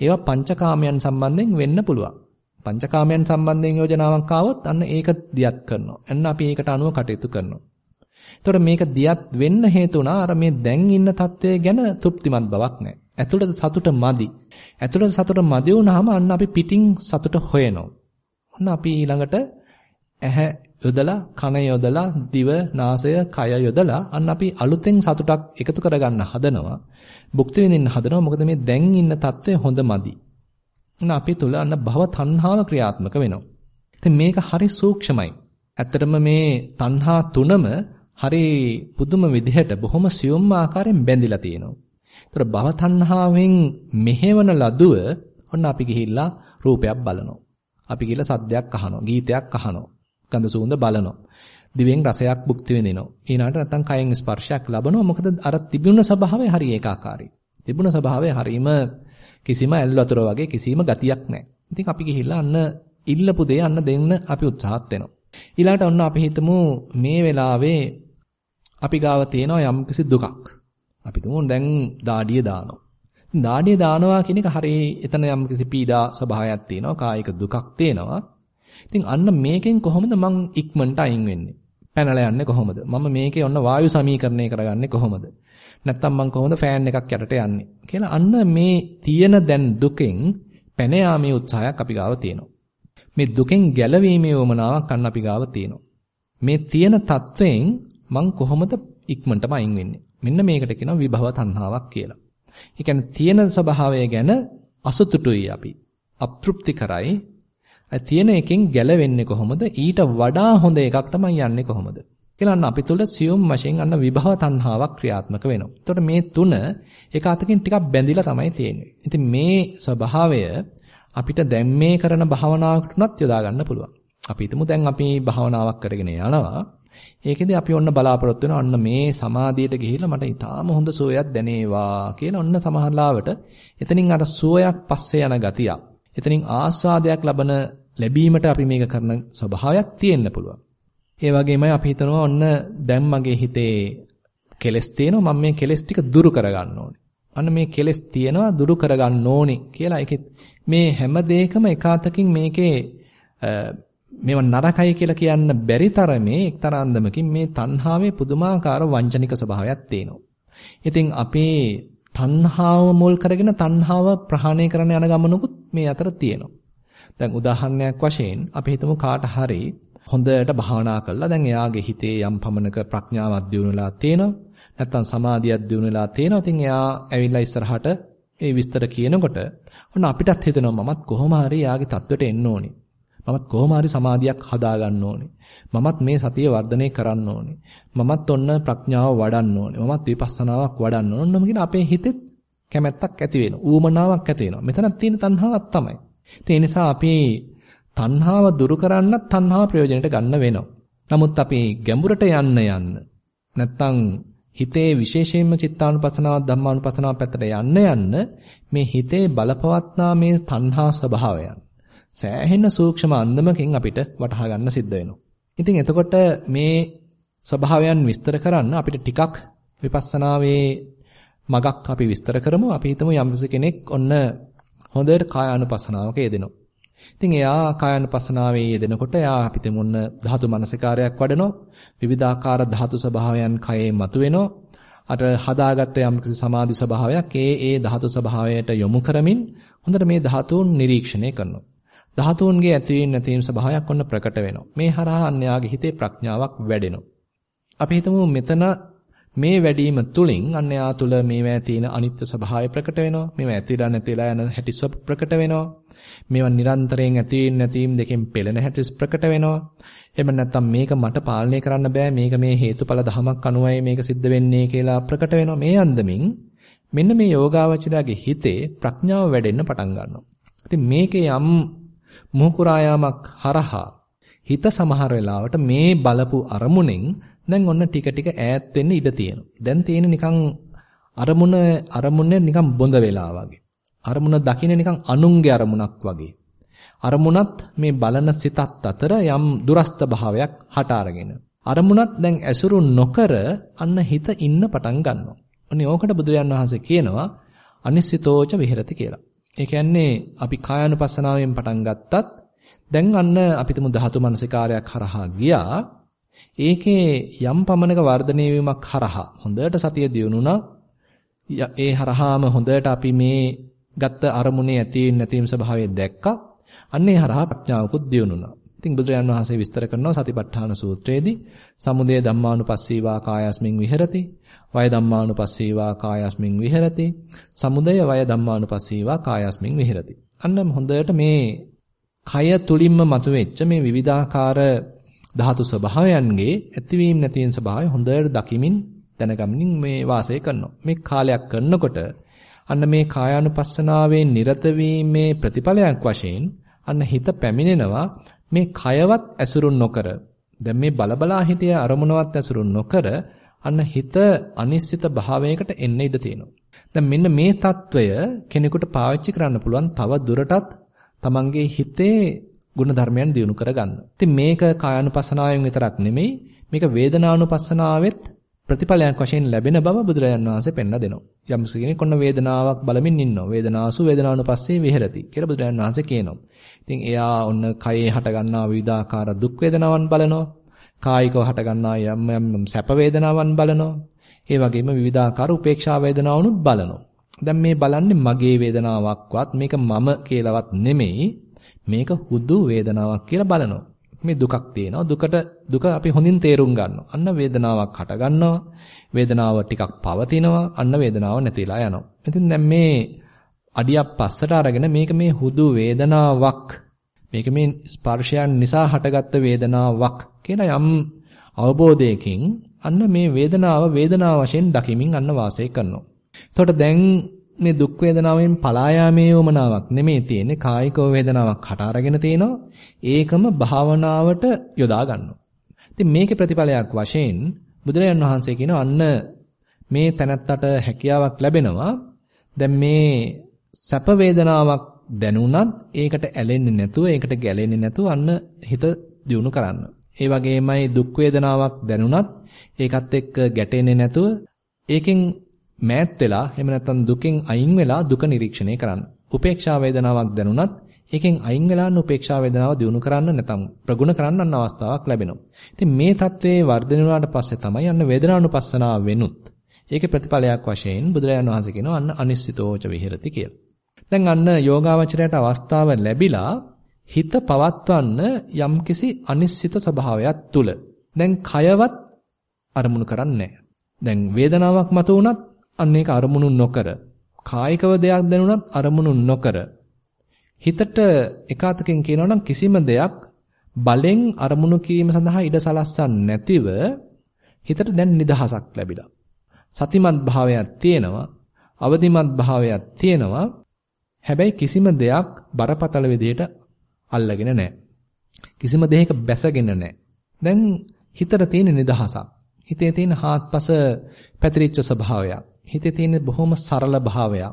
ඒවා පංචකාමයන් සම්බන්ධයෙන් වෙන්න පුළුවන්. පංචකාමයන් සම්බන්ධයෙන් යෝජනාවක් ආවොත් අන්න ඒක දියත් කරනවා. එන්න අපි ඒකට අනුව කටයුතු කරනවා. එතකොට මේක දියත් වෙන්න හේතු වුණා අර මේ දැන් ඉන්න තත්වයේ ගැන තෘප්තිමත් බවක් නැහැ. ඇතුළත සතුට මදි. ඇතුළත සතුට මදි වුණාම අන්න අපි පිටින් සතුට හොයනවා. ඔන්න අපි ඊළඟට ඇහැ යොදලා කන යොදලා දිව නාසය කය යොදලා අන්න අපි අලුතෙන් සතුටක් එකතු කරගන්න හදනවා. භුක්ති විඳින්න හදනවා. මොකද මේ දැන් ඉන්න තත්වය හොඳ මදි. එන අපි තුල අන්න භව තණ්හාව ක්‍රියාත්මක වෙනවා. ඉතින් මේක හරි සූක්ෂමයි. ඇත්තටම මේ තණ්හා තුනම හරි පුදුම විදිහට බොහොම සියුම් ආකාරයෙන් බැඳිලා තියෙනවා. ඒතර භව තණ්හාවෙන් මෙහෙවන ලදුව ඔන්න අපි ගිහිල්ලා රූපයක් බලනවා. අපි ගිහිල්ලා සද්දයක් අහනවා, ගීතයක් අහනවා, ගඳ සුවඳ බලනවා. දිවෙන් රසයක් භුක්ති විඳිනවා. ඊළඟට නැත්තම් කයෙන් ස්පර්ශයක් ලබනවා. මොකද අර තිබුණ ස්වභාවය හරි ඒකාකාරයි. තිබුණ ස්වභාවය හරීම කිසිම ඇල් වතුර වගේ කිසිම ගතියක් නැහැ. ඉතින් අපි ගිහිල්ලා අන්න ඉල්ලපු දේ අන්න දෙන්න අපි උත්සාහත් වෙනවා. ඊළඟට ඔන්න අපි හිතමු මේ වෙලාවේ අපි ගාව තියෙනවා යම්කිසි දුකක්. අපි තුමු දැන් දාඩිය දානවා. දාඩිය දානවා කියන එක හරිය එතන යම්කිසි පීඩා ස්වභාවයක් තියෙනවා. කායික දුකක් තියෙනවා. ඉතින් අන්න මේකෙන් කොහොමද මං ඉක්මනට අයින් වෙන්නේ? පැනලා යන්නේ කොහොමද? මම මේකේ ඔන්න වායු සමීකරණය කරගන්නේ කොහොමද? නැත්තම් මං කොහොමද ෆෑන් එකක් යටට යන්නේ? කියලා අන්න මේ තියෙන දැන් දුකෙන් පැන යාමේ උත්සාහයක් අපි ගාව තියෙනවා. මේ දුකෙන් ගැලවීමේ උවමනාවක් අන්න අපි ගාව තියෙනවා. මේ තියෙන తත්වයෙන් මං කොහොමද ඉක්මනටම අයින් වෙන්නේ? මෙන්න මේකට කියනවා විභව තණ්හාවක් කියලා. ඒ කියන්නේ තියෙන ස්වභාවය ගැන අසතුටුයි අපි. අප්‍තෘප්ති කරයි. තියෙන එකෙන් ගැලවෙන්නේ කොහොමද? ඊට වඩා හොඳ එකකට මං යන්නේ කොහොමද? කියලා අන්න අපි තුල සියුම් වශයෙන් අන්න විභව තණ්හාවක් ක්‍රියාත්මක වෙනවා. එතකොට මේ තුන එක අතකින් ටිකක් බැඳිලා තමයි තියෙන්නේ. ඉතින් මේ ස්වභාවය අපිට දැන් මේ කරන භාවනාවකට උනත් යොදා ගන්න පුළුවන්. අපි හිතමු දැන් අපි භාවනාවක් කරගෙන යනවා. ඒකෙදි අපි ඔන්න බලාපොරොත්තු වෙනවා අන්න මේ සමාධියට ගිහිල්ලා මට ඊටාම හොඳ සෝයක් දැනේවා කියලා ඔන්න සමහරලාවට එතනින් අර සෝයක් පස්සේ යන ගතිය. එතනින් ආස්වාදයක් ලබන ලැබීමට අපි මේක කරන ස්වභාවයක් තියෙන්න පුළුවන්. ඒ වගේමයි අපි හිතනවා ඔන්න දැන් මගේ හිතේ කෙලස් තියෙනවා මම මේ කෙලස් ටික දුරු කරගන්න ඕනේ. අන්න මේ කෙලස් තියෙනවා දුරු කරගන්න ඕනේ කියලා ඒකෙත් මේ හැම දෙයකම එකාතකින් මේකේ මේව නරකයි කියලා කියන්න බැරි තරමේ එක්තරා අන්දමකින් මේ තණ්හාවේ පුදුමාකාර වංචනික ස්වභාවයක් තියෙනවා. ඉතින් අපේ තණ්හාව මුල් කරගෙන තණ්හාව ප්‍රහාණය කරන්න යන ගමනකුත් මේ අතර තියෙනවා. දැන් උදාහරණයක් වශයෙන් අපි හිතමු කාට හරි හොඳට භාවනා කළා. දැන් එයාගේ හිතේ යම් පමණක ප්‍රඥාවක් දියුණුලා තියෙනවා. නැත්තම් සමාධියක් දියුණුලා තියෙනවා. ඉතින් එයා ඇවිල්ලා ඉස්සරහට ඒ විස්තර කියනකොට ඔන්න අපිටත් හිතෙනවා මමත් කොහොම හරි එයාගේ தത്വෙට එන්න ඕනේ. මමත් කොහොම හරි සමාධියක් හදා ගන්න ඕනේ. මමත් මේ සතිය වර්ධනය කරන්න ඕනේ. මමත් ඔන්න ප්‍රඥාව වඩන්න ඕනේ. මමත් විපස්සනාවක් වඩන්න ඕනේ. ඔන්නම කියන අපේ හිතෙත් කැමැත්තක් ඇති වෙනවා. ඌමනාවක් ඇති වෙනවා. මෙතනක් තියෙන තණ්හාවක් තමයි. ඒ නිසා අපි තණ්හාව දුරු කරන්නත් තණ්හාව ප්‍රයෝජනයට ගන්න වෙනවා. නමුත් අපි ගැඹුරට යන්න යන්න නැත්තම් හිතේ විශේෂයෙන්ම චිත්තානුපසනාව ධම්මානුපසනාව පැත්තට යන්න යන්න මේ හිතේ බලපවත්නා මේ තණ්හා ස්වභාවයන් සෑහෙන සූක්ෂම අන්දමකින් අපිට වටහා ගන්න සිද්ධ වෙනවා. ඉතින් එතකොට මේ ස්වභාවයන් විස්තර කරන්න අපිට ටිකක් විපස්සනාවේ මගක් අපි විස්තර කරමු. අපි හිතමු යම් කෙනෙක් ඔන්න හොඳට කායානුපසනාවක යෙදෙනවා. ඉතින් එයා කායානුපසනාවේ යෙදෙනකොට එයා අපිට මොන්න ධාතු මනසිකාරයක් වඩනවා. විවිධාකාර ධාතු ස්වභාවයන් කයේ මතුවෙනවා. අර හදාගත්ත යම් කිසි සමාධි ස්වභාවයක් ඒ ඒ ධාතු ස්වභාවයට යොමු කරමින් හොඳට මේ ධාතුන් නිරීක්ෂණය කරනවා. ධාතුන්ගේ ඇතිවීම නැතිවීම ස්වභාවයක් ඔන්න ප්‍රකට වෙනවා. මේ හරහා අන්‍යයාගේ හිතේ ප්‍රඥාවක් වැඩෙනවා. අපි හිතමු මෙතන මේ වැඩිම තුලින් අන්‍යයා තුල මේවා තියෙන අනිත්‍ය ස්වභාවය ප්‍රකට වෙනවා. මේවා ඇතිලා නැතිලා යන හැටි ප්‍රකට වෙනවා. මේවා නිරන්තරයෙන් ඇතිවීම නැතිවීම දෙකෙන් පෙළෙන හැටි ප්‍රකට වෙනවා. එහෙම නැත්නම් මේක මට පාලනය කරන්න බෑ. මේක මේ හේතුඵල ධමයක් අනුවයි මේක සිද්ධ වෙන්නේ කියලා ප්‍රකට වෙනවා. මේ අන්දමින් මෙන්න මේ යෝගාවචරයාගේ හිතේ ප්‍රඥාව වැඩෙන්න පටන් ගන්නවා. ඉතින් මේකේ යම් මුහුකුරායාමක් හරහා හිත සමහර වෙලාවට මේ බලපු අරමුණෙන් දැන් ඔන්න ටික ටික ඈත් වෙන්න ඉඩ තියෙනවා. දැන් තියෙන නිකන් අරමුණ අරමුණ නිකන් බොඳ වෙලා වගේ. අරමුණ දකින්න නිකන් අනුන්ගේ අරමුණක් වගේ. අරමුණත් මේ බලන සිතත් අතර යම් දුරස්ත භාවයක් හට අරගෙන. අරමුණත් දැන් ඇසුරු නොකර අන්න හිත ඉන්න පටන් ගන්නවා. අනේ ඕකට බුදුරජාන් වහන්සේ කියනවා අනිසිතෝච විහෙරති කියලා. ඒ කියන්නේ අපි කායानुපස්සනාවෙන් පටන් ගත්තත් දැන් අන්න අපිටම ධාතු මනසිකාරයක් හරහා ගියා. ඒකේ යම් පමණක වර්ධනය වීමක් හරහා හොඳට සතිය දියුණුණා. ඒ හරහාම හොඳට අපි මේ ගත්ත අරමුණේ ඇති නැතිවීම ස්වභාවය දැක්කා. අන්නේ හරහා ප්‍රඥාවකුත් දියුණුණා. ඉතින් බුදුරජාණන් වහන්සේ විස්තර කරනවා සතිපට්ඨාන සූත්‍රයේදී සමුදය ධම්මානුපස්සීවා කායස්මින් විහෙරති වය ධම්මානුපස්සීවා කායස්මින් විහෙරති සමුදය වය ධම්මානුපස්සීවා කායස්මින් විහෙරති. අන්න හොඳට මේ කය තුලින්ම මතුවෙච්ච මේ විවිධාකාර ධාතු ස්වභාවයන්ගේ ඇතිවීම නැතිවීම ස්වභාවය හොඳට දකිමින් දැනගමින් මේ වාසය කරනවා. මේ කාලයක් කරනකොට අන්න මේ කායානුපස්සනාවේ නිරත වීමේ ප්‍රතිඵලයක් වශයෙන් අන්න හිත පැමිණෙනවා. මේ කයවත් ඇසුරු නොකර දැන් මේ බලබලා හිතේ අරමුණවත් ඇසුරු නොකර අන්න හිත අනිශ්චිත භාවයකට එන්න ඉඩ තියෙනවා. දැන් මෙන්න මේ తত্ত্বය කෙනෙකුට පාවිච්චි කරන්න පුළුවන් තව දුරටත් තමන්ගේ හිතේ ಗುಣධර්මයන් දියුණු කරගන්න. ඉතින් මේක කායानुපසනාවෙන් විතරක් නෙමෙයි මේක වේදනානුපසනාවෙත් ප්‍රතිඵලයක් වශයෙන් ලැබෙන බව බුදුරජාණන් වහන්සේ පෙන්ලා දෙනවා. යම් කෙනෙක් ඔන්න වේදනාවක් බලමින් ඉන්නවා. වේදනාසු වේදනානුපස්සේ විහෙරති කියලා බුදුරජාණන් වහන්සේ කියනවා. ඉතින් එයා ඔන්න කයේ හටගන්නා විවිධාකාර දුක් වේදනාවන් බලනවා. කායිකව හටගන්නා යම් යම් සැප වේදනාවන් බලනවා. ඒ වගේම විවිධාකාර උපේක්ෂා වේදනාවනුත් බලනවා. දැන් මේ බලන්නේ මගේ වේදනාවක්වත් මේක මම කියලාවත් නෙමෙයි. මේක හුදු වේදනාවක් කියලා බලනවා. මේ දුකක් තියෙනවා. දුකට දුක අපි හොඳින් තේරුම් ගන්නවා. අන්න වේදනාවක් හට ගන්නවා. වේදනාව ටිකක් පවතිනවා. අන්න වේදනාව නැතිලා යනවා. ඉතින් දැන් මේ අඩියක් පස්සට අරගෙන මේක මේ හුදු වේදනාවක්. මේක මේ ස්පර්ශයන් නිසා හටගත්ත වේදනාවක් කියලා යම් අවබෝධයකින් අන්න මේ වේදනාව වේදනාව වශයෙන් දකිමින් අන්න වාසය කරනවා. එතකොට දැන් මේ දුක් වේදනාවෙන් පලා යාමේ යොමනාවක් නෙමෙයි තියෙන්නේ කායික වේදනාවක් හට අරගෙන තිනවා ඒකම භාවනාවට යොදා ගන්නවා. ඉතින් මේකේ ප්‍රතිඵලයක් වශයෙන් බුදුරජාන් වහන්සේ කියනවා අන්න මේ තැනත්තට හැකියාවක් ලැබෙනවා දැන් මේ සැප වේදනාවක් දැනුණත් ඒකට ඇලෙන්නේ නැතුව ඒකට ගැලෙන්නේ නැතුව අන්න හිත දියුණු කරන්න. ඒ වගේමයි දුක් වේදනාවක් දැනුණත් ඒකත් එක්ක ගැටෙන්නේ නැතුව ඒකෙන් මෑත් වෙලා එහෙම නැත්නම් දුකෙන් අයින් වෙලා දුක නිරීක්ෂණය කරන්න. උපේක්ෂා වේදනාවක් දැනුණත් ඒකෙන් අයින් වෙලා යන උපේක්ෂා වේදනාව දිනු කරන්න නැත්නම් ප්‍රගුණ කරන්න අන්න අවස්ථාවක් ලැබෙනවා. ඉතින් මේ தત્ත්වයේ වර්ධනය වුණාට පස්සේ තමයි අන්න වේදනානුපස්සනාව වෙනුත් ඒකේ ප්‍රතිඵලයක් වශයෙන් බුදුරජාණන් වහන්සේ කියනවා අන්න අනිශ්චිතෝච විහෙරති කියලා. දැන් අන්න යෝගාවචරයට අවස්ථාව ලැබිලා හිත පවත්වන්න යම්කිසි අනිශ්චිත ස්වභාවයක් තුල. දැන් කයවත් අරමුණු කරන්නේ දැන් වේදනාවක් මතුවුණත් අන්න ඒක අරමුණු නොකර කායිකව දෙයක් දැනුණත් අරමුණු නොකර හිතට එකාතකින් කියනවා නම් කිසිම දෙයක් බලෙන් අරමුණු කිරීම සඳහා ඉඩ සලස්සන්නේ නැතිව හිතට දැන් නිදහසක් ලැබිලා. සතිමත් භාවයක් තියෙනවා, අවදිමත් භාවයක් තියෙනවා. හැබැයි කිසිම දෙයක් බරපතල විදිහට අල්ලගෙන නැහැ. කිසිම දෙයක බැසගෙන නැහැ. දැන් හිතට තියෙන නිදහසක්. හිතේ තියෙන හාත්පස පැතිරිච්ච ස්වභාවයක්. හිතේ තියෙන බොහොම සරල භාවයක්.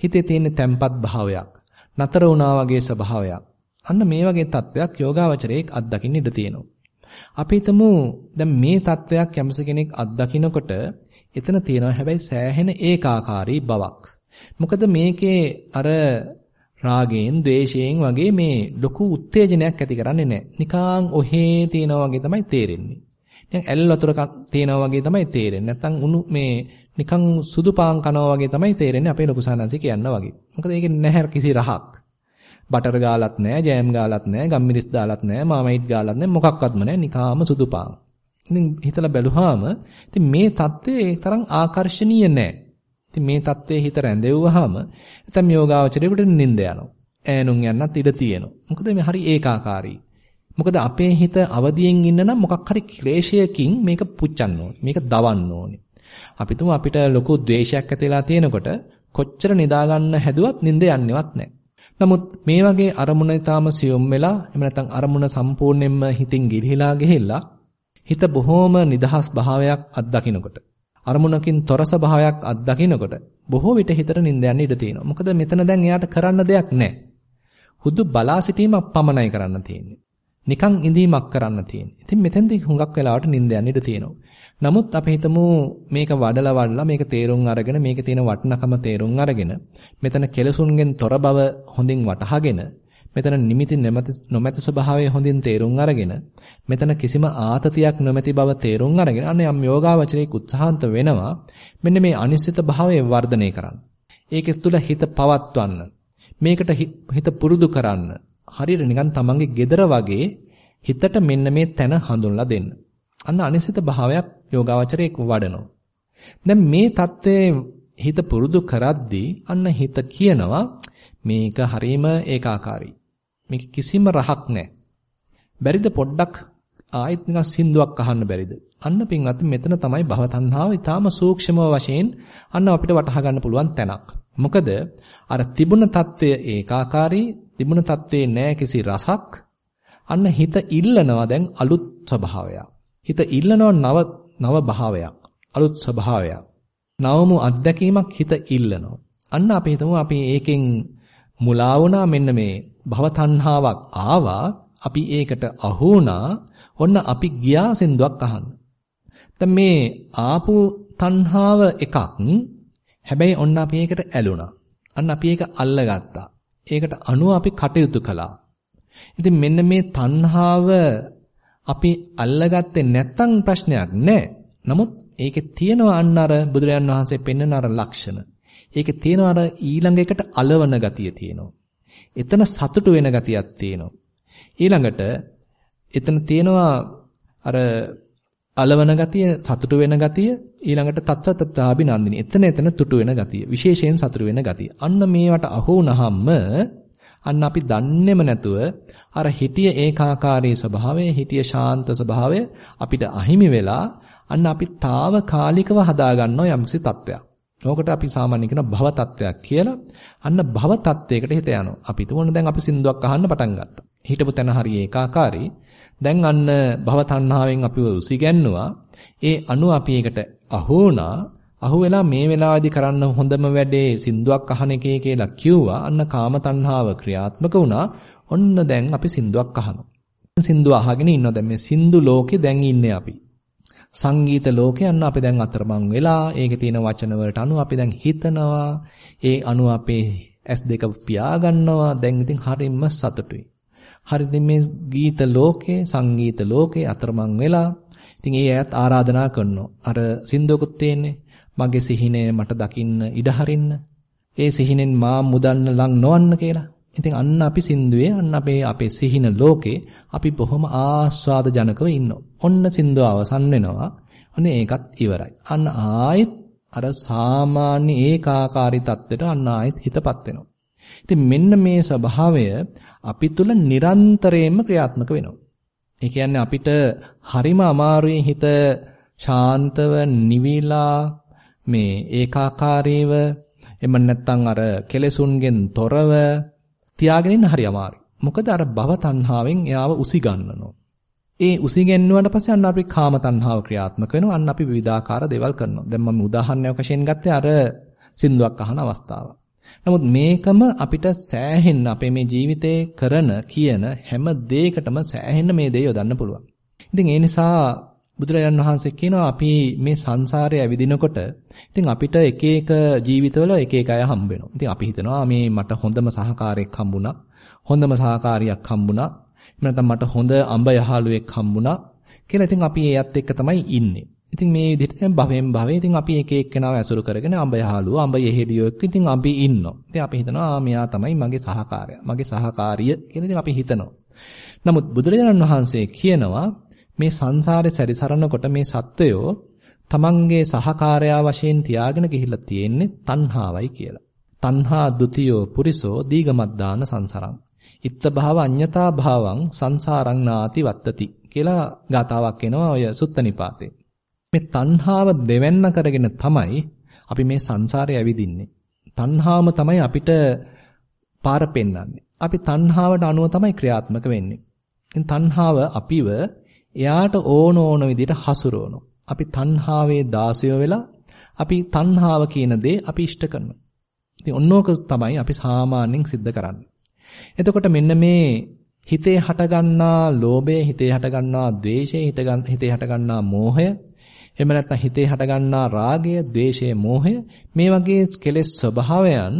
හිතේ තියෙන තැම්පත් භාවයක්. නතර වුණා වගේ ස්වභාවයක්. අන්න මේ වගේ තත්වයක් යෝගාවචරයේ අත්දකින්න ඉඩ තියෙනවා. අපි හිතමු දැන් මේ තත්වයක් යම්ස කෙනෙක් අත්දකින්නකොට එතන තියෙනවා හැබැයි සෑහෙන ඒකාකාරී බවක්. මොකද මේකේ අර රාගයෙන්, ద్వේෂයෙන් වගේ මේ ලොකු උත්තේජනයක් ඇති කරන්නේ නැහැ. නිකං ඔහේ තියෙනවා වගේ තමයි තේරෙන්නේ. නිකන් ඇල් වතුර තියෙනවා වගේ තමයි තේරෙන්නේ. නැත්තම් උණු මේ නිකන් සුදු පාන් කනවා වගේ තමයි තේරෙන්නේ අපේ ලොකු සානන්සි කියන්න වගේ. මොකද ඒකේ නැහැ කිසි රහක්. බටර් ගාලත් නැහැ, ජෑම් ගාලත් නැහැ, ගම්මිරිස් දාලත් නැහැ, මාමයිට් ගාලත් නැහැ, මොකක්වත්ම නැහැ. නිකාම සුදු පාන්. ඉතින් හිතලා බැලුවාම ඉතින් මේ தත්ත්වය ඒ තරම් ආකර්ශනීය නැහැ. ඉතින් මේ தත්ත්වයේ හිත රැඳෙව්වහම නැත්නම් යෝගාවචරයට නිින්ද යනවා. ඈනුන් යන්නත් ඉඩ තියෙනවා. මොකද මේ හරි ඒකාකාරී. මොකද අපේ හිත අවදියෙන් ඉන්න නම් මොකක් හරි ක්ලේශයකින් මේක පුච්චන්න ඕනේ. මේක දවන්න ඕනේ. අපි තුමු අපිට ලොකු ද්වේෂයක් ඇතිලා තියෙනකොට කොච්චර නිදා ගන්න හැදුවත් නිින්ද යන්නේවත් නැහැ. නමුත් මේ වගේ අරමුණ ඊටාම සියුම් වෙලා එහෙම නැත්නම් අරමුණ සම්පූර්ණයෙන්ම හිතින් ගිලිහිලා ගිහිල්ලා හිත බොහොම නිදහස් භාවයක් අත්දකින්නකොට අරමුණකින් තොර ස්වභාවයක් අත්දකින්නකොට බොහෝ විට හිතට නිින්ද යන්න ඉඩ තියෙනවා. මොකද මෙතන දැන් එයාට කරන්න දෙයක් නැහැ. හුදු බලා සිටීමක් පමණයි කරන්න තියෙන්නේ. නිකන් ඉඳීමක් කරන්න තියෙන්නේ. ඉතින් මෙතෙන්දී හුඟක් වෙලාවට නිින්ද යන්න ඉඩ තියෙනවා. නමුත් අපි හිතමු මේක වඩලා වඩලා මේක තේරුම් අරගෙන මේකේ තියෙන වටිනකම තේරුම් අරගෙන මෙතන කෙලසුන්ගෙන් තොර බව හොඳින් වටහාගෙන මෙතන නිමිති නොමැති ස්වභාවය හොඳින් තේරුම් අරගෙන මෙතන කිසිම ආතතියක් නොමැති බව තේරුම් අරගෙන අන්න යම් යෝගාවචරයේ උත්සාහන්ත වෙනවා මෙන්න මේ අනිශ්චිත භාවය වර්ධනය කරන්න. ඒක තුළ හිත පවත්වන්න. මේකට හිත පුරුදු කරන්න. හරියට නිකන් තමන්ගේ gedara වගේ හිතට මෙන්න මේ තැන හඳුන්ලා දෙන්න. අන්න අනිසිත භාවයක් යෝගාවචරයේ වඩනවා. දැන් මේ தත්ත්වයේ හිත පුරුදු කරද්දී අන්න හිත කියනවා මේක හරීම ඒකාකාරී. මේක කිසිම රහක් නැහැ. බැරිද පොඩ්ඩක් ආයෙත් නිකන් සින්දුවක් අහන්න බැරිද? අන්න පින්වත් මෙතන තමයි භව තණ්හාව ඊටාම සූක්ෂම වශයෙන් අන්න අපිට වටහා ගන්න පුළුවන් තැනක්. මොකද? අර තිබුණ తত্ত্বය ඒකාකාරී තිබුණ తত্ত্বේ නෑ කිසි රසක්. අන්න හිත ඉල්ලනවා දැන් අලුත් ස්වභාවයක්. හිත ඉල්ලනවා නව නව භාවයක්. අලුත් ස්වභාවයක්. නවම අත්දැකීමක් හිත ඉල්ලනවා. අන්න අපි හිතමු අපි ඒකෙන් මුලා වුණා. මෙන්න මේ භව තණ්හාවක් ආවා. අපි ඒකට අහු වුණා. ඔන්න අපි ගියා සින්දුවක් අහන්න. දැන් මේ ආපු තණ්හාව එකක් හැබැයි ඔන්න අපි ඒකට ඇලුනා. අන්න අපි ඒක අල්ලගත්තා. ඒකට අනුව අපි කටයුතු කළා. ඉතින් මෙන්න මේ තණ්හාව අපි අල්ලගත්තේ නැත්තම් ප්‍රශ්නයක් නැහැ. නමුත් ඒකේ තියෙනවා අන්න අර බුදුරජාන් වහන්සේ පෙන්වන අර ලක්ෂණ. ඒකේ තියෙනවා අර ඊළඟ එකට అలවන ගතිය තියෙනවා. එතන සතුටු වෙන ගතියක් තියෙනවා. ඊළඟට එතන තියෙනවා අර అලවන ගතිය, සතුටු වෙන ගතිය, ඊළඟට තත්ත්ව තත්තාබිනන්දිනී. එතන එතන තුටු වෙන ගතිය, විශේෂයෙන් සතුටු වෙන ගතිය. අන්න මේවට අහු වුණාම අන්න අපි දන්නේම නැතුව අර හිතිය ඒකාකාරී ස්වභාවය, හිතිය ශාන්ත ස්වභාවය අපිට අහිමි වෙලා අන්න අපි తాවකාලිකව හදාගන්නවා යම්කිසි තත්වයක්. ඕකට අපි සාමාන්‍යයෙන් කියන භව තත්වයක් කියලා. අන්න භව තත්වයකට හිත යනවා. අපි තුමුණ දැන් අපි සින්දුවක් අහන්න පටන් ගත්තා. හිටපු තැන හරි ඒකාකාරී. දැන් අන්න භව තණ්හාවෙන් අපිව උසිගැන්නුවා. ඒ අනු අපි ඒකට අහෝනා අහුවෙලා මේ වෙලාවේදී කරන්න හොඳම වැඩේ සින්දුවක් අහන එකේ කියලා කිව්වා. අන්න කාම තණ්හාව ක්‍රියාත්මක වුණා. ඔන්න දැන් අපි සින්දුවක් අහනවා. සින්දුව අහගෙන ඉන්නවා. දැන් මේ සින්දු ලෝකේ දැන් ඉන්නේ අපි. සංගීත ලෝකේ යන්න අපි දැන් අතරමං වෙලා ඒකේ තියෙන වචන වලට අනුව අපි දැන් හිතනවා. ඒ අනුව අපේ S2 පියා ගන්නවා. දැන් ඉතින් හරියම සතුටුයි. හරිද මේ ගීත ලෝකේ සංගීත ලෝකේ අතරමං වෙලා ඉතින් ඒ අයත් ආරාධනා කරනවා. අර සින්දුවකුත් තියෙන්නේ මගේ සිහිනය මට දකින්න ඉඩ හරින්න. ඒ සිහිනෙන් මා මුදන්න ලං නොවන්න කියලා. ඉතින් අන්න අපි සින්දුවේ අන්න අපේ අපේ සිහින ලෝකේ අපි බොහොම ආස්වාද ජනකව ඉන්නවා. ඔන්න සින්දුව අවසන් වෙනවා. ඔන්න ඒකත් ඉවරයි. අන්න ආයෙත් අර සාමාන්‍ය ඒකාකාරී தත්වෙට අන්න ආයෙත් හිතපත් වෙනවා. ඉතින් මෙන්න මේ ස්වභාවය අපි තුල නිරන්තරයෙන්ම ක්‍රියාත්මක වෙනවා. ඒ කියන්නේ අපිට හරිම අමාරුයි හිත ශාන්තව නිවිලා මේ ඒකාකාරීව එම නැත්තම් අර කෙලෙසුන්ගෙන් තොරව තියාගෙන ඉන්න හරි අමාරුයි. මොකද අර භව තණ්හාවෙන් එයාව උසි ගන්නනවා. ඒ උසි ගැන්නුවාට පස්සේ අන්න අපි කාම තණ්හාව ක්‍රියාත්මක වෙනවා. අන්න අපි විවිධාකාර දේවල් කරනවා. දැන් මම උදාහරණයක් වශයෙන් ගත්තේ අර සින්දුවක් අහන අවස්ථාව. නමුත් මේකම අපිට සෑහෙන්න අපේ මේ ජීවිතේ කරන කියන හැම දෙයකටම සෑහෙන්න මේ දේ යොදන්න පුළුවන්. ඉතින් ඒ නිසා බුදුරජාණන් වහන්සේ කියනවා අපි මේ සංසාරේ ඇවිදිනකොට ඉතින් අපිට එක එක ජීවිතවල එක එක අය හම්බ වෙනවා. ඉතින් අපි හිතනවා මේ මට හොඳම සහකාරයෙක් හම්බුණා. හොඳම සහකාරියක් හම්බුණා. එහෙම නැත්නම් මට හොඳ අඹ යහළුවෙක් හම්බුණා කියලා ඉතින් අපි ඒයත් එක්ක තමයි ඉන්නේ. ඉතින් මේ විදිහට භවෙන් භවේ ඉතින් අපි එක එක්කෙනාව ඇසුරු කරගෙන අඹ යහළුව අඹ යෙහෙඩියෝ එක්ක ඉතින් අපි ඉන්නවා. ඉතින් අපි හිතනවා ආ මෙයා තමයි මගේ සහකාරයා. මගේ සහකාරිය කියලා ඉතින් අපි හිතනවා. නමුත් බුදුරජාණන් වහන්සේ කියනවා මේ සංසාරේ සැරිසරනකොට මේ සත්වයෝ තමන්ගේ සහකාරයා වශයෙන් තියාගෙන ගිහිල්ලා තියෙන්නේ තණ්හාවයි කියලා. තණ්හා ဒ ුතියෝ පුරිසෝ දීගමද්දාන සංසරං. ඉත්ත භාව අඤ්ඤතා භාවං සංසාරං නාති වත්තති කියලා ගාතාවක් එනවා ඔය සුත්ත නිපාතේ. මේ තණ්හාව දෙවන්න කරගෙන තමයි අපි මේ සංසාරේ ඇවිදින්නේ. තණ්හාවම තමයි අපිට පාර පෙන්වන්නේ. අපි තණ්හාවට අනුව තමයි ක්‍රියාත්මක වෙන්නේ. ඉතින් තණ්හාව අපිව එයාට ඕන ඕන විදිහට හසුරවනවා. අපි තණ්හාවේ දාසය වෙලා අපි තණ්හාව කියන දේ අපි ඉෂ්ට කරනවා. ඉතින් ඔන්නෝක තමයි අපි සාමාන්‍යයෙන් සිද්ධ කරන්නේ. එතකොට මෙන්න මේ හිතේ හටගන්නා ලෝභය, හිතේ හටගන්නා ද්වේෂය, හිතේ හටගන්නා මෝහය, එහෙම නැත්නම් හිතේ හටගන්නා රාගය, ද්වේෂය, මෝහය මේ වගේ කෙලෙස් ස්වභාවයන්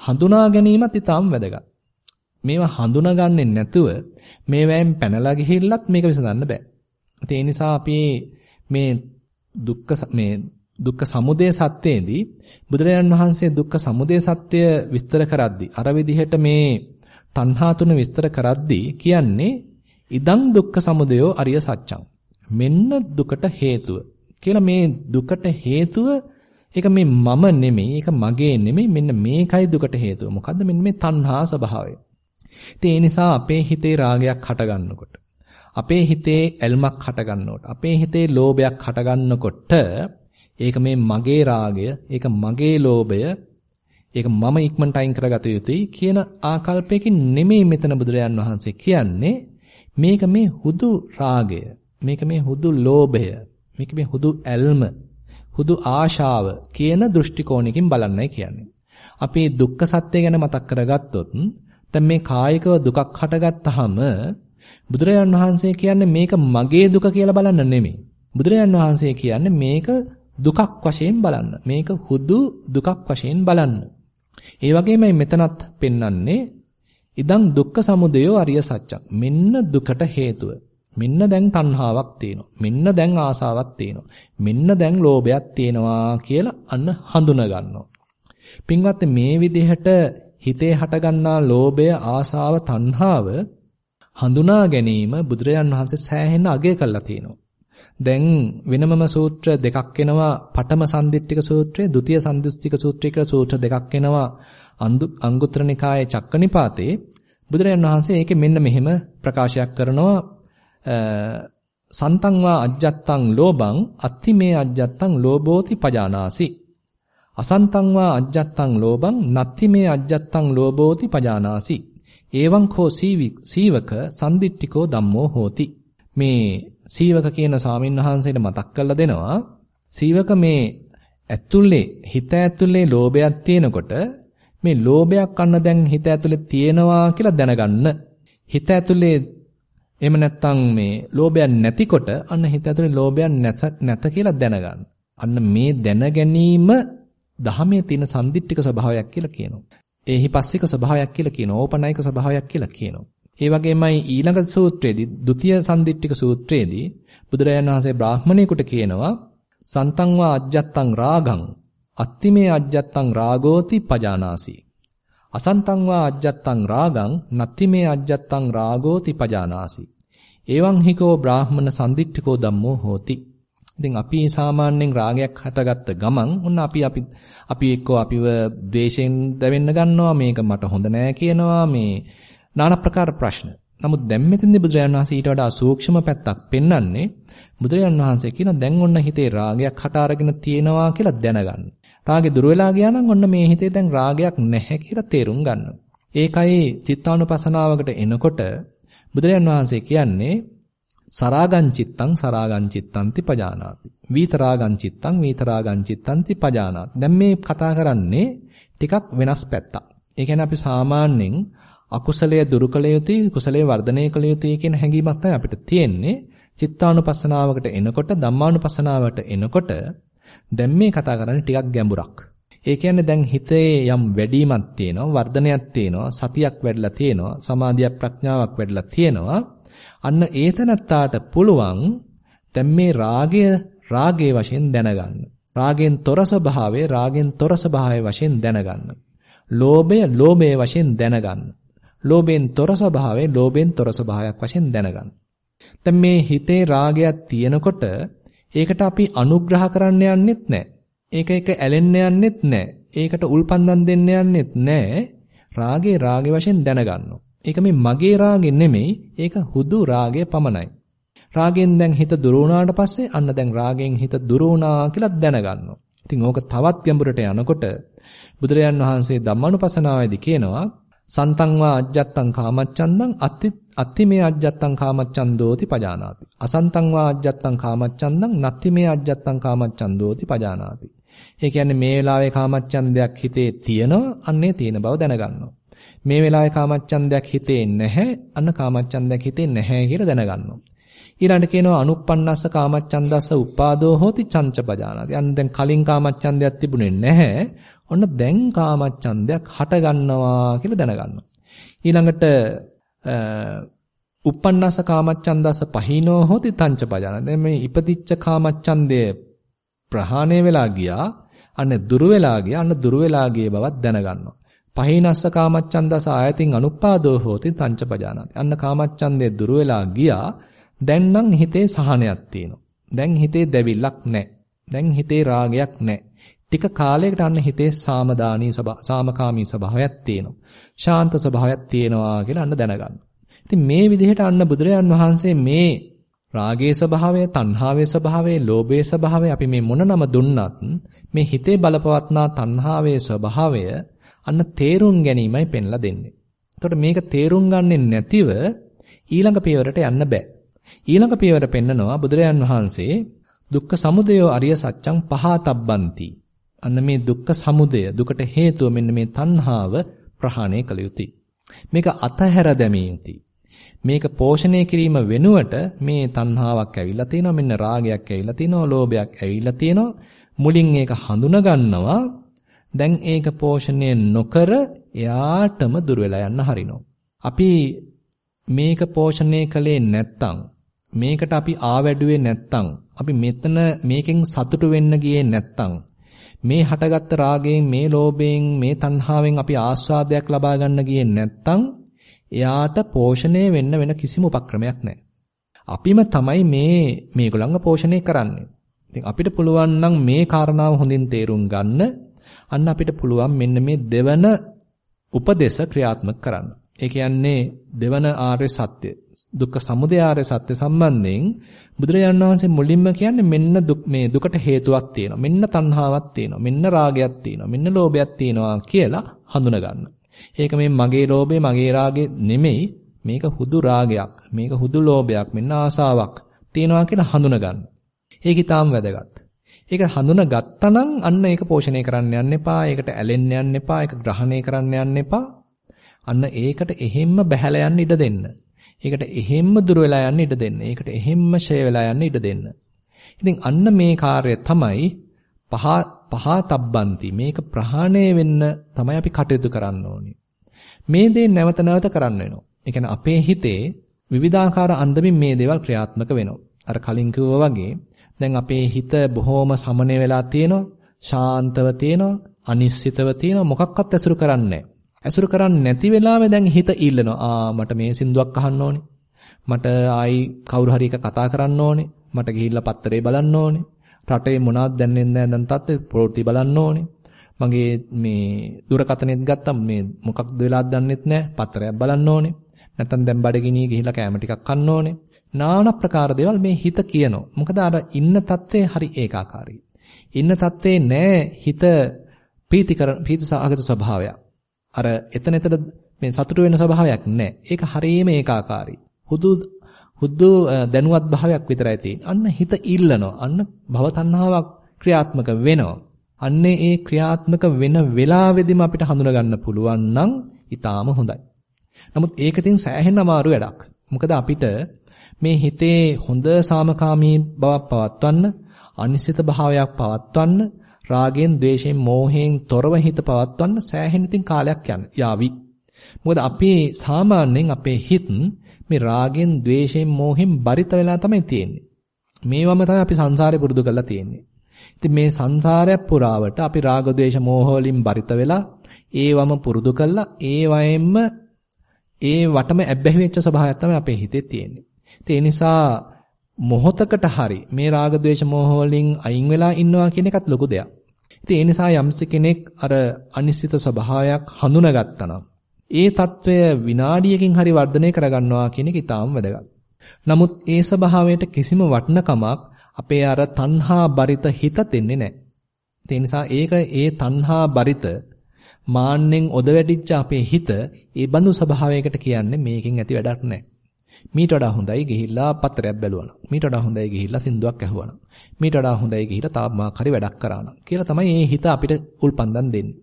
හඳුනා ගැනීමත් ඊටම වැදගත්. මේවා හඳුනාගන්නේ නැතුව මේවැයෙන් පැනලා ගිහිල්ලත් මේක විසඳන්න බෑ. ඒ නිසා අපි මේ දුක්ඛ මේ දුක්ඛ සමුදය සත්‍යයේදී බුදුරජාණන් වහන්සේ දුක්ඛ සමුදය සත්‍ය විස්තර කරද්දී අර විදිහට මේ තණ්හා තුන විස්තර කරද්දී කියන්නේ ඉදං දුක්ඛ සමුදයෝ අරිය සත්‍යං. මෙන්න දුකට හේතුව. කියලා මේ දුකට හේතුව ඒක මේ මම නෙමෙයි, ඒක මගේ නෙමෙයි, මෙන්න මේකයි දුකට හේතුව. මොකද්ද? මෙන්න මේ තණ්හා ස්වභාවය. ඉතින් ඒ නිසා අපේ හිතේ රාගයක් හටගන්නකොට අපේ හිතේ ඇල්මක් හටගන්නකොට අපේ හිතේ ලෝභයක් හටගන්නකොට ඒක මේ මගේ රාගය ඒක මගේ ලෝභය ඒක මම ඉක්මනට අයින් කරගත යුතුයි කියන ආකල්පයකින් නෙමෙයි මෙතන බුදුරජාන් වහන්සේ කියන්නේ මේක මේ හුදු රාගය මේක මේ හුදු ලෝභය මේක මේ හුදු ඇල්ම හුදු ආශාව කියන දෘෂ්ටි කෝණයකින් බලන්නයි කියන්නේ අපි දුක්ඛ සත්‍ය ගැන මතක් කරගත්තොත් දැන් මේ කායිකව දුකක් හටගත්තාම බුදුරජාණන් වහන්සේ කියන්නේ මේක මගේ දුක කියලා බලන්න නෙමෙයි. බුදුරජාණන් වහන්සේ කියන්නේ මේක දුකක් වශයෙන් බලන්න. මේක හුදු දුකක් වශයෙන් බලන්න. ඒ වගේමයි මෙතනත් පෙන්වන්නේ ඉදං දුක්ඛ සමුදයෝ අරිය සත්‍යං. මෙන්න දුකට හේතුව. මෙන්න දැන් තණ්හාවක් තියෙනවා. මෙන්න දැන් ආසාවක් තියෙනවා. මෙන්න දැන් ලෝභයක් තියෙනවා කියලා අන්න හඳුනා ගන්නවා. පින්වත් මේ විදිහට හිතේ හටගන්නා ලෝභය, ආසාව, තණ්හාව හඳුනා ගැනීම බුදුරජාන් වහන්සේ සෑහෙන අගය කළා තියෙනවා. දැන් වෙනමම සූත්‍ර දෙකක් එනවා පඨම සම්දිට්ඨික සූත්‍රය, ဒုတိ ය සම්දිස්තික සූත්‍රය කියලා සූත්‍ර දෙකක් එනවා අංගුත්තර නිකායේ චක්කනිපාතේ බුදුරජාන් වහන්සේ ඒකේ මෙන්න මෙහෙම ප්‍රකාශයක් කරනවා සන්තං වා අජ්ජත්තං ලෝබං අත්ති මේ අජ්ජත්තං ලෝබෝති පජානාසි අසන්තං වා අජ්ජත්තං ලෝබං නත්ති මේ අජ්ජත්තං ලෝබෝති පජානාසි. එවං කෝ සීවක සම්දිට්ඨිකෝ ධම්මෝ හෝති. මේ සීවක කියන ස්වාමීන් වහන්සේට මතක් කරලා දෙනවා. සීවක මේ ඇතුලේ හිත ඇතුලේ ලෝභයක් තියෙනකොට මේ ලෝභයක් අන්න දැන් හිත ඇතුලේ තියෙනවා කියලා දැනගන්න. හිත ඇතුලේ එහෙම නැත්නම් මේ ලෝභයක් නැතිකොට අන්න හිත ඇතුලේ ලෝභයක් නැත කියලා දැනගන්න. අන්න මේ දැන ගැනීම දහමේ තියෙන සම්දිට්ඨික ස්වභාවයක් කියලා කියනවා. ඒහිපස්සික ස්වභාවයක් කියලා කියනවා. ඕපනයික ස්වභාවයක් කියලා කියනවා. ඒ වගේමයි ඊළඟ සූත්‍රයේදී ဒုတိ ය සම්දිට්ඨික සූත්‍රයේදී බුදුරජාණන් වහන්සේ බ්‍රාහ්මණයෙකුට කියනවා සන්තං වා අජ්ජත්තං රාගං අත්තිමේ අජ්ජත්තං රාගෝති පජානාසි. අසන්තං වා අජ්ජත්තං රාගං නත්ති මේ අජ්ජත්තං රාගෝති පජානාසි. එවං හිකෝ බ්‍රාහමන සම්දිට්ඨිකෝ ධම්මෝ හෝති. ඉතින් අපි සාමාන්‍යයෙන් රාගයක් හටගත්ත ගමන් ඔන්න අපි අපි අපි එක්කෝ අපිව ද්වේෂයෙන් දැවෙන්න ගන්නවා මේක මට හොඳ නෑ කියනවා මේ নানা ප්‍රකාර ප්‍රශ්න. නමුත් දැන් මෙතෙන්දී බුදුරජාණන් වහන්සේ ඊට වඩා සූක්ෂම පැත්තක් පෙන්වන්නේ බුදුරජාණන් වහන්සේ කියන දැන් ඔන්න හිතේ රාගයක් හට අරගෙන තියෙනවා කියලා දැනගන්න. රාගේ දුර වෙලා ගියා නම් ඔන්න මේ හිතේ දැන් රාගයක් නැහැ කියලා තේරුම් ගන්න. ඒකයි චිත්තානුපසනාවකට එනකොට බුදුරජාණන් වහන්සේ කියන්නේ සරාගං චිත්තං සරාගං චිත්තන්ති පජානාති. වීතරාගං චිත්තං වීතරාගං චිත්තන්ති පජානාති. දැන් මේ කතා කරන්නේ ටිකක් වෙනස් පැත්තක්. ඒ කියන්නේ අපි සාමාන්‍යයෙන් අකුසලයේ දුරු කළ යුතුයි කුසලයේ වර්ධනය කළ යුතුයි කියන හැඟීමක් තමයි අපිට තියෙන්නේ. චිත්තානුපස්සනාවකට එනකොට ධම්මානුපස්සනාවට එනකොට දැන් මේ කතා කරන්නේ ටිකක් ගැඹුරක්. ඒ කියන්නේ දැන් හිතේ යම් වැඩිමක් තියෙනවා, වර්ධනයක් තියෙනවා, සතියක් වැඩිලා තියෙනවා, සමාධියක් ප්‍රඥාවක් වැඩිලා තියෙනවා. අන්න ඒතනත්තාට පුළුවන් දැන් මේ රාගය රාගයේ වශයෙන් දැනගන්න. රාගෙන් තොර ස්වභාවය රාගෙන් තොර ස්වභාවය වශයෙන් දැනගන්න. ලෝභය ලෝභයේ වශයෙන් දැනගන්න. ලෝභයෙන් තොර ස්වභාවය ලෝභයෙන් තොර ස්වභාවයක් වශයෙන් දැනගන්න. දැන් මේ හිතේ රාගයක් තියෙනකොට ඒකට අපි අනුග්‍රහ කරන්න යන්නෙත් නැහැ. ඒක එක ඇලෙන්න යන්නෙත් නැහැ. ඒකට උල්පන්දම් දෙන්න යන්නෙත් නැහැ. රාගේ රාගේ වශයෙන් දැනගන්නවා. ඒක මේ මගේ රාගේ නෙමෙයි. ඒක හුදු රාගය පමණයි. රාගෙන් දැන් හිත දුර වුණාට පස්සේ අන්න දැන් රාගෙන් හිත දුර වුණා කියලා දැනගන්නවා. ඉතින් ඕක තවත් ගැඹුරට යනකොට බුදුරජාන් වහන්සේ ධම්මානුපසනාවේදී කියනවා සන්තං වා අජ්ජත්තං කාමච්ඡන්දං අත්ති අත්ති මේ අජ්ජත්තං කාමච්ඡන්දෝති පජානාති. අසන්තං වා අජ්ජත්තං කාමච්ඡන්දං නත්ති මේ අජ්ජත්තං කාමච්ඡන්දෝති පජානාති. ඒ කියන්නේ මේ වෙලාවේ කාමච්ඡන්දයක් හිතේ තියෙනවා අන්නේ තියෙන බව දැනගන්නවා. මේ වෙලාවේ කාමච්ඡන්දයක් හිතේ නැහැ අන්න කාමච්ඡන්දයක් හිතේ නැහැ කියලා දැනගන්නවා. ඊළඟට කියනවා අනුප්පන්නස්ස කාමච්ඡන්දස්ස උපාදෝ හෝති චංච පජානාති. අන්න දැන් කලින් කාමච්ඡන්දයක් තිබුණේ නැහැ. ඔන්න දැන් කාමච්ඡන්දයක් හට ගන්නවා කියලා දැනගන්නවා. ඊළඟට uppannasa කාමච්ඡන්දස පහිනෝ හොති තංච පජාන. දැන් මේ ඉපදිච්ච කාමච්ඡන්දය ප්‍රහාණය වෙලා ගියා. අන්න දුරු වෙලා ගියා. අන්න දුරු වෙලා ගිය බවත් දැනගන්නවා. පහිනස්ස කාමච්ඡන්දස ආයතින් අනුපාදෝ හෝති තංච පජානාති. අන්න කාමච්ඡන්දේ දුරු වෙලා ගියා. දැන් නම් හිතේ සහනයක් තියෙනවා. දැන් හිතේ දැවිල්ලක් නැහැ. දැන් හිතේ රාගයක් නැහැ. ටික කාලයකට අන්න හිතේ සාමදානී ස්වභාව සාමකාමී ස්වභාවයක් තියෙනවා. ශාන්ත ස්වභාවයක් තියෙනවා කියලා අන්න දැනගන්න. ඉතින් මේ විදිහට අන්න බුදුරජාන් වහන්සේ මේ රාගයේ ස්වභාවය, තණ්හාවේ ස්වභාවය, ලෝභයේ ස්වභාවය අපි මේ මොන නම දුන්නත් මේ හිතේ බලපවත්නා තණ්හාවේ ස්වභාවය අන්න තේරුම් ගැනීමයි පෙන්ලා දෙන්නේ. එතකොට මේක තේරුම් ගන්නේ නැතිව ඊළඟ පියවරට යන්න බෑ. ඊළඟ පියවර පෙන්නනවා බුදුරජාන් වහන්සේ දුක්ඛ සමුදයෝ අරිය සත්‍යං පහතබ්බಂತಿ අන්න මේ දුක්ඛ සමුදය දුකට හේතුව මෙන්න මේ තණ්හාව ප්‍රහාණය කළ යුතුයි. මේක අතහැර දැමිය යුතුයි. මේක පෝෂණය කිරීම වෙනුවට මේ තණ්හාවක් ඇවිල්ලා තියෙනවා මෙන්න රාගයක් ඇවිල්ලා තියෙනවා ලෝභයක් ඇවිල්ලා තියෙනවා මුලින් ඒක හඳුනා ගන්නවා දැන් ඒක පෝෂණය නොකර එයාටම දුර වෙලා යන්න හරිනවා. අපි මේක පෝෂණය කළේ නැත්තම් මේකට අපි ආවැඩුවේ නැත්තම් අපි මෙතන මේකෙන් සතුටු වෙන්න ගියේ නැත්තම් මේ හටගත්ත රාගයෙන් මේ ලෝභයෙන් මේ තණ්හාවෙන් අපි ආස්වාදයක් ලබා ගන්න ගියේ නැත්තම් එයාට පෝෂණය වෙන්න වෙන කිසිම උපක්‍රමයක් නැහැ. අපිම තමයි මේ මේගොල්ලන්ව පෝෂණය කරන්නේ. ඉතින් අපිට පුළුවන් නම් මේ කාරණාව හොඳින් තේරුම් ගන්න අන්න අපිට පුළුවන් මෙන්න මේ දෙවන උපදේශ ක්‍රියාත්මක කරන්න. ඒ කියන්නේ දෙවන ආර්ය සත්‍ය දුක්ඛ සමුදය ආර්ය සත්‍ය සම්බන්ධයෙන් බුදුරජාණන් වහන්සේ මුලින්ම කියන්නේ මෙන්න දුක් මේ දුකට හේතුවක් තියෙනවා. මෙන්න තණ්හාවක් තියෙනවා. මෙන්න රාගයක් තියෙනවා. මෙන්න ලෝභයක් තියෙනවා කියලා හඳුනා ගන්න. ඒක මේ මගේ ලෝභය මගේ රාගය නෙමෙයි. මේක හුදු රාගයක්. මේක හුදු ලෝභයක්. මෙන්න ආසාවක් තියෙනවා කියලා හඳුනා ගන්න. ඒක ඊටාම් වැදගත්. ඒක හඳුනා ගත්තනම් අන්න ඒක පෝෂණය කරන්න යන්න එපා. ඒකට ඇලෙන්න යන්න එපා. ඒක ග්‍රහණය කරන්න යන්න එපා. අන්න ඒකට එහෙම්ම බැහැලා යන්න ඉඩ දෙන්න. ඒකට එහෙම්ම දුර වෙලා යන්න ඉඩ දෙන්න. ඒකට එහෙම්ම ෂය වෙලා යන්න ඉඩ දෙන්න. ඉතින් අන්න මේ කාර්යය තමයි පහ පහතබ්බන්ති මේක ප්‍රහාණය වෙන්න තමයි අපි කටයුතු කරන්න ඕනේ. මේ දේ නැවත නැවත කරන්න වෙනවා. ඒ කියන්නේ අපේ හිතේ විවිධාකාර අන්දමින් මේ දේවල් ක්‍රියාත්මක වෙනවා. අර කලින් වගේ දැන් අපේ හිත බොහොම සමනය වෙලා තියෙනවා, ශාන්තව තියෙනවා, අනිශ්චිතව තියෙනවා මොකක්වත් ඇසුරු කරන්නේ ඇසුරු කරන්නේ නැති වෙලාවේ දැන් හිත ඉල්ලනවා. ආ මට මේ සින්දුවක් අහන්න ඕනේ. මට ආයි කවුරු හරි එක කතා කරන්න ඕනේ. මට ගිහිල්ලා පත්තරේ බලන්න ඕනේ. රටේ මොනවද දැන් එන්නේ දැන් තත්ත්වේ ප්‍රවෘත්ති බලන්න ඕනේ. මගේ මේ දුරකථනෙත් ගත්තම් මේ මොකක්ද වෙලාද දන්නෙත් නැහැ. පත්තරයක් බලන්න ඕනේ. නැත්තම් දැන් බඩගිනී ගිහිල්ලා කෑම ටිකක් කන්න ඕනේ. নানা ප්‍රකාර දේවල් මේ හිත කියනවා. මොකද අර ඉන්න தත්ත්වය හරි ඒකාකාරයි. ඉන්න தත්ත්වේ නෑ හිත ප්‍රීතිකර ප්‍රීතිසහගත ස්වභාවයක්. අර එතන එතන මේ සතුට වෙන ස්වභාවයක් නෑ. ඒක හරීම ඒකාකාරයි. හුදු හුදු දැනුවත් භාවයක් විතරයි තියෙන්නේ. අන්න හිත ඉල්ලනවා. අන්න භව තණ්හාවක් ක්‍රියාත්මක වෙනවා. අන්නේ ඒ ක්‍රියාත්මක වෙන වෙලාවෙදිම අපිට හඳුනා ගන්න පුළුවන් නම් ඊටාම හොඳයි. නමුත් ඒක තින් සෑහෙන අමාරු වැඩක්. මොකද අපිට මේ හිතේ හොඳ සාමකාමී බවක් පවත්වන්න, අනිසිත භාවයක් පවත්වන්න, රාගයෙන්, ద్వේෂයෙන්, මෝහයෙන් තොරව හිත පවත්වන්න සෑහෙන ඉතින් කාලයක් යන යාවි. මොකද අපේ සාමාන්‍යයෙන් අපේ හිත මේ රාගෙන්, ద్వේෂෙන්, මෝහෙන් බරිත වෙලා තමයි තියෙන්නේ. මේවම තමයි අපි සංසාරේ පුරුදු කරලා තියෙන්නේ. ඉතින් මේ සංසාරය පුරාවට අපි රාග, ద్వේෂ, මෝහ වලින් බරිත වෙලා ඒවම පුරුදු කරලා ඒ වයෙන්ම ඒ වටම ඇබ්බැහි වෙච්ච ස්වභාවයක් තමයි අපේ හිතේ තියෙන්නේ. ඒ නිසා මොහතකට හරි මේ රාග, ద్వේෂ, මෝහ වලින් අයින් වෙලා ඉන්නවා කියන එකත් ලොකු දෙයක්. ඉතින් ඒ නිසා යම්ස කෙනෙක් අර අනිශ්චිත ස්වභාවයක් හඳුනාගත්තා නම් ඒ తත්වය විනාඩියකින් හරි වර්ධනය කරගන්නවා කියන එක ඊටාම් වැදගත්. නමුත් ඒ ස්වභාවයට කිසිම වටිනකමක් අපේ අර තණ්හා බරිත හිත දෙන්නේ නැහැ. ඒ නිසා ඒක ඒ තණ්හා බරිත මාන්නෙන් ඔද වැඩිච්ච අපේ හිත ඒ බඳු ස්වභාවයකට කියන්නේ මේකෙන් ඇති වැඩක් නැහැ. මීට වඩා හොඳයි ගිහිල්ලා පත්‍රයක් බැලුවා. මීට වඩා හොඳයි ගිහිල්ලා සින්දුවක් ඇහුවා. මීට වඩා හොඳයි ගිහිල්ලා තාම මාක් හරි වැඩක් කරා කියලා තමයි මේ හිත අපිට උල්පන්දම් දෙන්නේ.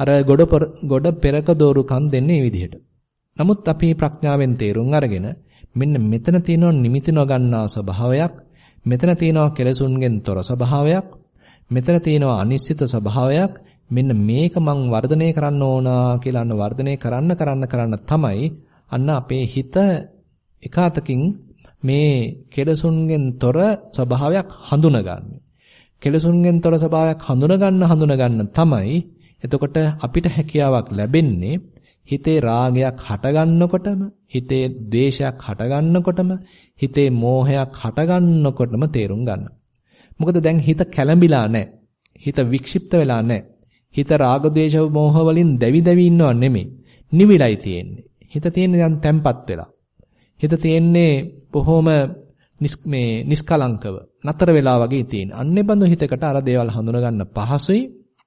අර ගොඩ ගොඩ පෙරක දෝරුකම් දෙන්නේ මේ විදිහට. නමුත් අපි ප්‍රඥාවෙන් තේරුම් අරගෙන මෙන්න මෙතන තියෙන නිමිති නොගන්නා ස්වභාවයක්, මෙතන තියෙනවා කෙලසුන්ගෙන් තොර ස්වභාවයක්, මෙතන තියෙනවා අනිශ්චිත ස්වභාවයක්, මෙන්න මේක මං වර්ධනය කරන්න ඕන කියලා අන්න වර්ධනය කරන්න කරන්න කරන්න තමයි අන්න අපේ හිත එකාතකින් මේ කෙලසුන්ගෙන් තොර ස්වභාවයක් හඳුනගන්නේ. කෙලසුන්ගෙන් තොර ස්වභාවයක් හඳුනගන්න හඳුනගන්න තමයි එතකොට අපිට හැකියාවක් ලැබෙන්නේ හිතේ රාගයක් හටගන්නකොටම හිතේ ද්වේෂයක් හටගන්නකොටම හිතේ මෝහයක් හටගන්නකොටම තේරුම් ගන්න. මොකද දැන් හිත කැළඹිලා නැහැ. හිත වික්ෂිප්ත වෙලා නැහැ. හිත රාග ද්වේෂ මෝහ වලින් දැවි දැවි ඉන්නව නෙමෙයි. නිවිලයි තියෙන්නේ. හිත තියෙන්නේ දැන් තැම්පත් වෙලා. හිත තියෙන්නේ බොහොම මේ නිස්කලංකව නතර වෙලා වගේ තියෙන. අන්නේ බඳු හිතකට අර දේවල් හඳුන ගන්න පහසුයි.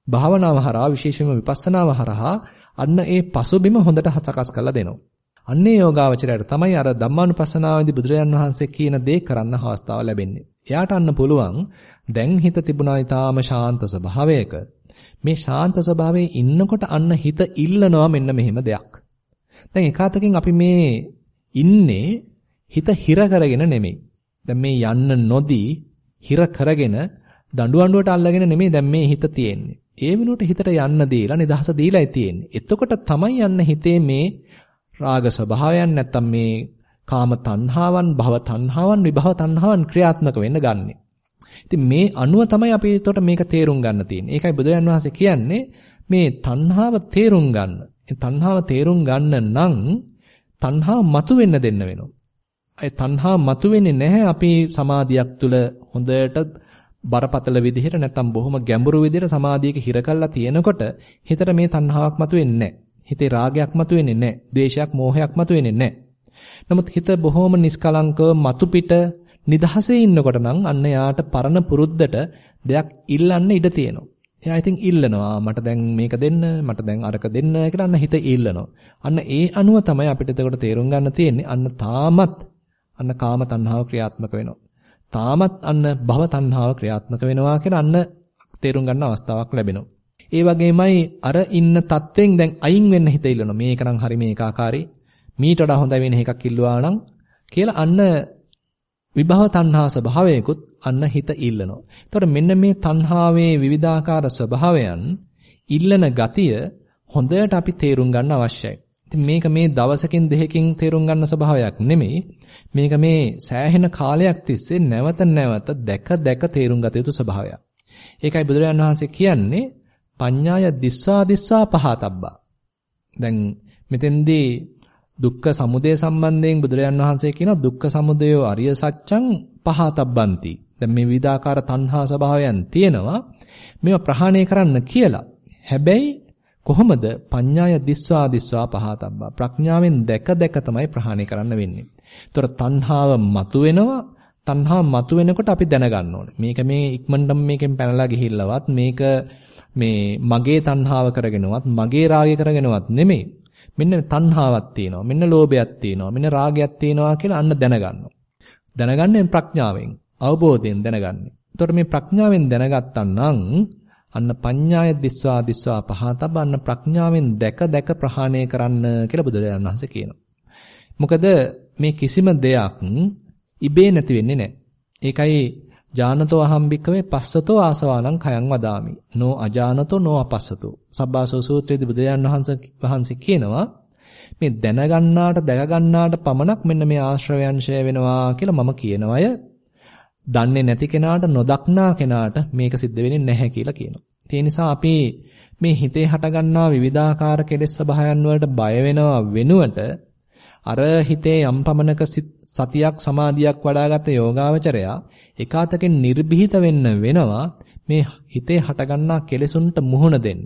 භාවනාව හරහා විශේෂයෙන්ම විපස්සනාව හරහා අන්න ඒ පසුබිම හොඳට හසකස් කරලා දෙනවා. අන්නේ යෝගාවචරයට තමයි අර ධම්මානුපස්සනාවේදී බුදුරජාන් වහන්සේ කියන දේ කරන්න අවස්ථාව ලැබෙන්නේ. එයාට අන්න පුළුවන් දැන් හිත තිබුණා ඊටාම ශාන්ත ස්වභාවයක. මේ ශාන්ත ස්වභාවයේ ඉන්නකොට අන්න හිත ඉල්ලනවා මෙන්න මෙහෙම දෙයක්. දැන් එකාතකින් අපි මේ ඉන්නේ හිත හිර කරගෙන නෙමෙයි. දැන් මේ යන්න නොදී හිර කරගෙන දඬු අඬුවට අල්ලගෙන නෙමෙයි දැන් මේ හිත තියෙන්නේ. ඒ වෙනුවට හිතට යන්න දීලා නිදහස දීලායි තියෙන්නේ. එතකොට තමයි යන්න හිතේ මේ රාග ස්වභාවයන් නැත්තම් මේ කාම තණ්හාවන්, භව තණ්හාවන්, විභව තණ්හාවන් ක්‍රියාත්මක වෙන්න ගන්නෙ. ඉතින් මේ අනුව තමයි අපි එතකොට මේක තේරුම් ගන්න තියෙන්නේ. ඒකයි බුදුරජාන් වහන්සේ කියන්නේ මේ තණ්හාව තේරුම් ගන්න. ඒ තණ්හාව තේරුම් ගන්න නම් තණ්හාව මතුවෙන්න දෙන්න වෙනවා. ඒ තණ්හාව මතුවෙන්නේ නැහැ අපි සමාධියක් තුල හොඳට බරපතල විදිහට නැත්තම් බොහොම ගැඹුරු විදිහට සමාධියක හිර කළා තියෙනකොට හිතට මේ තණ්හාවක් මතුවෙන්නේ නැහැ. හිතේ රාගයක් මතුවෙන්නේ නැහැ. ද්වේෂයක්, මෝහයක් මතුවෙන්නේ නැහැ. නමුත් හිත බොහොම නිස්කලංකව මතු පිට නිදහසේ ඉන්නකොට නම් අන්න යාට පරණ පුරුද්දට දෙයක් ඉල්ලන්න ඉඩ තියෙනවා. එයා ඉතින් ඉල්ලනවා මට දැන් මේක දෙන්න මට දැන් අරක දෙන්න කියලා අන්න හිත ඉල්ලනවා. අන්න ඒ අනුව තමයි අපිට එතකොට තේරුම් ගන්න තියෙන්නේ අන්න තාමත් අන්න කාම තණ්හාව ක්‍රියාත්මක වෙනවා. තාමත් අන්න භව තණ්හාව ක්‍රියාත්මක වෙනවා කියලා අන්න තේරුම් ගන්න අවස්ථාවක් ලැබෙනවා. ඒ වගේමයි අර ඉන්න தත්වෙන් දැන් අයින් වෙන්න හිත ඉල්ලනවා. මේක නම් හරි මේකාකාරී. මීට වඩා හොඳ වෙන එකක් ඉල්ලුවා නම් කියලා අන්න විභව තණ්හා ස්වභාවයකුත් අන්න හිත ඉල්ලනවා. එතකොට මෙන්න මේ තණ්හාවේ විවිධාකාර ස්වභාවයන් ඉල්ලන ගතිය හොඳට අපි තේරුම් ගන්න අවශ්‍යයි. ඉතින් මේක මේ දවසකින් දෙකකින් තේරුම් ගන්න ස්වභාවයක් නෙමෙයි. මේක මේ සෑහෙන කාලයක් තිස්සේ නැවත නැවත දැක දැක තේරුම් ගත යුතු ස්වභාවයක්. ඒකයි බුදුරජාණන් වහන්සේ කියන්නේ පඤ්ඤාය දිස්සා දිස්සා පහතබ්බා. දැන් මෙතෙන්දී දුක්ඛ සමුදය සම්බන්ධයෙන් බුදුරජාන් වහන්සේ කියනවා දුක්ඛ සමුදය අරිය සත්‍යං පහතබ්බන්ති. දැන් මේ විවිධාකාර තණ්හා ස්වභාවයන් තියෙනවා. මේවා ප්‍රහාණය කරන්න කියලා. හැබැයි කොහොමද පඤ්ඤාය දිස්වා දිස්වා පහතබ්බා ප්‍රඥාවෙන් දැක දැක තමයි ප්‍රහාණය කරන්න වෙන්නේ. ඒතර තණ්හාව මතුවෙනවා තණ්හාව මතුවෙනකොට අපි දැනගන්න ඕනේ. මේක මේ ඉක්මනටම මේකෙන් පැනලා ගිහිල්ලවත් මේක මේ මගේ තණ්හාව කරගෙනවත් මගේ රාගය කරගෙනවත් නෙමෙයි. මෙන්න තණ්හාවක් තියෙනවා. මෙන්න ලෝභයක් තියෙනවා. මෙන්න රාගයක් තියෙනවා කියලා අන්න දැනගන්නවා. දැනගන්නේ ප්‍රඥාවෙන්, අවබෝධයෙන් දැනගන්නේ. එතකොට මේ ප්‍රඥාවෙන් දැනගත්තා නම් අන්න පඤ්ඤාය දිස්වා දිස්වා පහතබන්න ප්‍රඥාවෙන් දැක දැක ප්‍රහාණය කරන්න කියලා බුදුරජාණන් වහන්සේ කියනවා. මොකද මේ කිසිම දෙයක් ඉබේ නැති වෙන්නේ නැහැ. ඒකයි ජානතෝ අහම්බික්කවේ පස්සතෝ ආසවාලං khයං වදාමි. නෝ අජානතෝ නෝ අපස්සතෝ. සබ්බාසෝ සූත්‍රයේදී බුදුරජාණන් වහන්සේ කියනවා මේ දැනගන්නාට දැකගන්නාට පමණක් මෙන්න මේ ආශ්‍රවයන් ෂය වෙනවා කියලා මම කියනවය. දන්නේ නැති කෙනාට නොදක්නා කෙනාට මේක සිද්ධ වෙන්නේ නැහැ කියලා කියනවා. ඒ නිසා අපි මේ හිතේ හටගන්නා විවිධාකාර කෙලෙස් ස්වභාවයන් වලට බය වෙනවා වෙනුවට අර හිතේ යම් පමණක සතියක් සමාධියක් වඩාගත් යෝගාවචරයා එකාතකින් නිර්භීත වෙන්න වෙනවා මේ හිතේ හටගන්නා කෙලෙසුන්ට මුහුණ දෙන්න.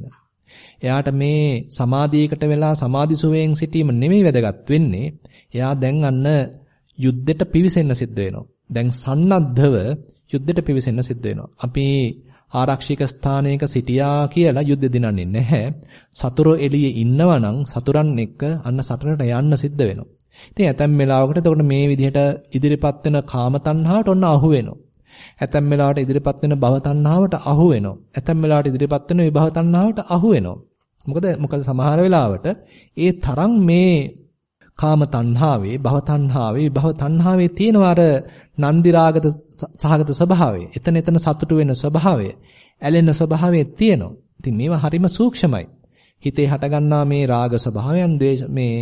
එයාට මේ සමාධියකට වෙලා සමාධි සුවයෙන් සිටීම නෙමෙයි වැදගත් වෙන්නේ. එයා දැන් අන්න යුද්ධෙට පිවිසෙන්න සිද්ධ වෙනවා. දැන් සන්නද්ධව යුද්ධෙට පිවිසෙන්න සිද්ධ වෙනවා. අපි ආරක්ෂික ස්ථානයක සිටියා කියලා යුද්ධ දිනන්නේ නැහැ. සතුරෝ එළියේ ඉන්නවා නම් සතුරන් එක්ක අන්න සටනට යන්න සිද්ධ වෙනවා. ඉතින් ඇතැම් වෙලාවකට එතකොට මේ විදිහට ඉදිරිපත් වෙන කාම තණ්හාවට ඔන්න අහු වෙනවා. ඇතැම් වෙලාවට ඉදිරිපත් වෙන භව තණ්හාවට අහු වෙනවා. ඇතැම් වෙලාවට ඉදිරිපත් වෙන විභව තණ්හාවට අහු වෙනවා. මොකද මොකද සමහර වෙලාවට ඒ තරම් මේ කාම තණ්හාවේ භව තණ්හාවේ විභව තණ්හාවේ තියෙනවා අර නන්දි රාගත සහගත ස්වභාවය. එතන එතන සතුටු වෙන ස්වභාවය. ඇලෙන ස්වභාවය තියෙනවා. ඉතින් මේවා හරිම සූක්ෂමයි. හිතේ හටගන්නා මේ රාග ස්වභාවයන්, මේ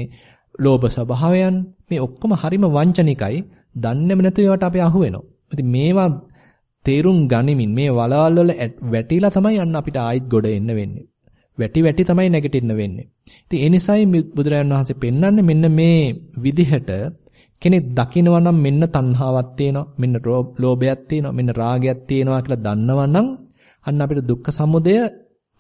ලෝභ ස්වභාවයන් මේ ඔක්කොම හරිම වංචනිකයි. දන්නේම නැතුව ඒවට අපි අහු වෙනවා. ඉතින් මේවා තේරුම් ගනිමින් මේ වලවල් වල වැටිලා තමයි අන්න අපිට ආයිත් ගොඩ එන්න වෙන්නේ. වැටි වැටි තමයි නැගිටින්න වෙන්නේ. ඉතින් ඒ නිසායි බුදුරජාණන් වහන්සේ පෙන්වන්නේ මෙන්න මේ විදිහට කෙනෙක් දකිනවා නම් මෙන්න තණ්හාවක් තියෙනවා, මෙන්න ලෝභයක් තියෙනවා, මෙන්න රාගයක් තියෙනවා කියලා දන්නවා නම් අන්න අපිට දුක්ඛ සමුදය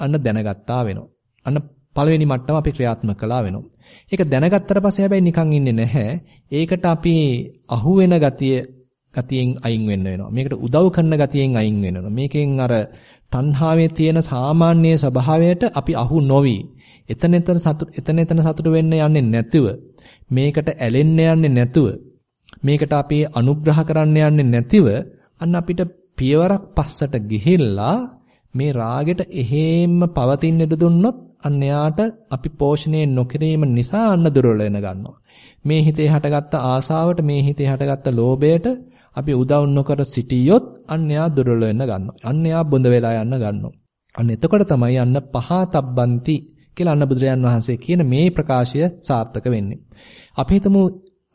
අන්න දැනගත්තා වෙනවා. අන්න පළවෙනි මට්ටම අපි ක්‍රියාත්මක කළා වෙනවා. ඒක දැනගත්තට පස්සේ හැබැයි නිකන් ඉන්නේ නැහැ. ඒකට අපි අහු වෙන ගතිය ගතියෙන් අයින් වෙන්න වෙනවා. මේකට උදව් කරන ගතියෙන් අයින් වෙනවා. මේකෙන් අර තණ්හාවේ තියෙන සාමාන්‍ය ස්වභාවයට අපි අහු නොවි. එතන එතන සතුට එතන එතන සතුට වෙන්න යන්නේ නැතුව මේකට ඇලෙන්න යන්නේ නැතුව මේකට අපි අනුග්‍රහ කරන්න යන්නේ නැතිව අන්න අපිට පියවරක් පස්සට ගිහිල්ලා මේ රාගෙට එහෙම්ම පවතින්න ඉඩ දුන්නොත් අන්න යාට අපි පෝෂණය නොකිරීම නිසා අන්න දුර්වල වෙන ගන්නවා. මේ හිතේ හටගත්ත ආසාවට මේ හිතේ හටගත්ත ලෝභයට අපි උදව් නොකර සිටියොත් අන්න යා දුර්වල වෙන්න ගන්නවා. අන්න යා බොඳ වෙලා යන්න ගන්නවා. අන්න එතකොට තමයි අන්න පහතබ්බන්ති කියලා අන්න බුදුරජාන් වහන්සේ කියන මේ ප්‍රකාශය සාර්ථක වෙන්නේ. අපි හිතමු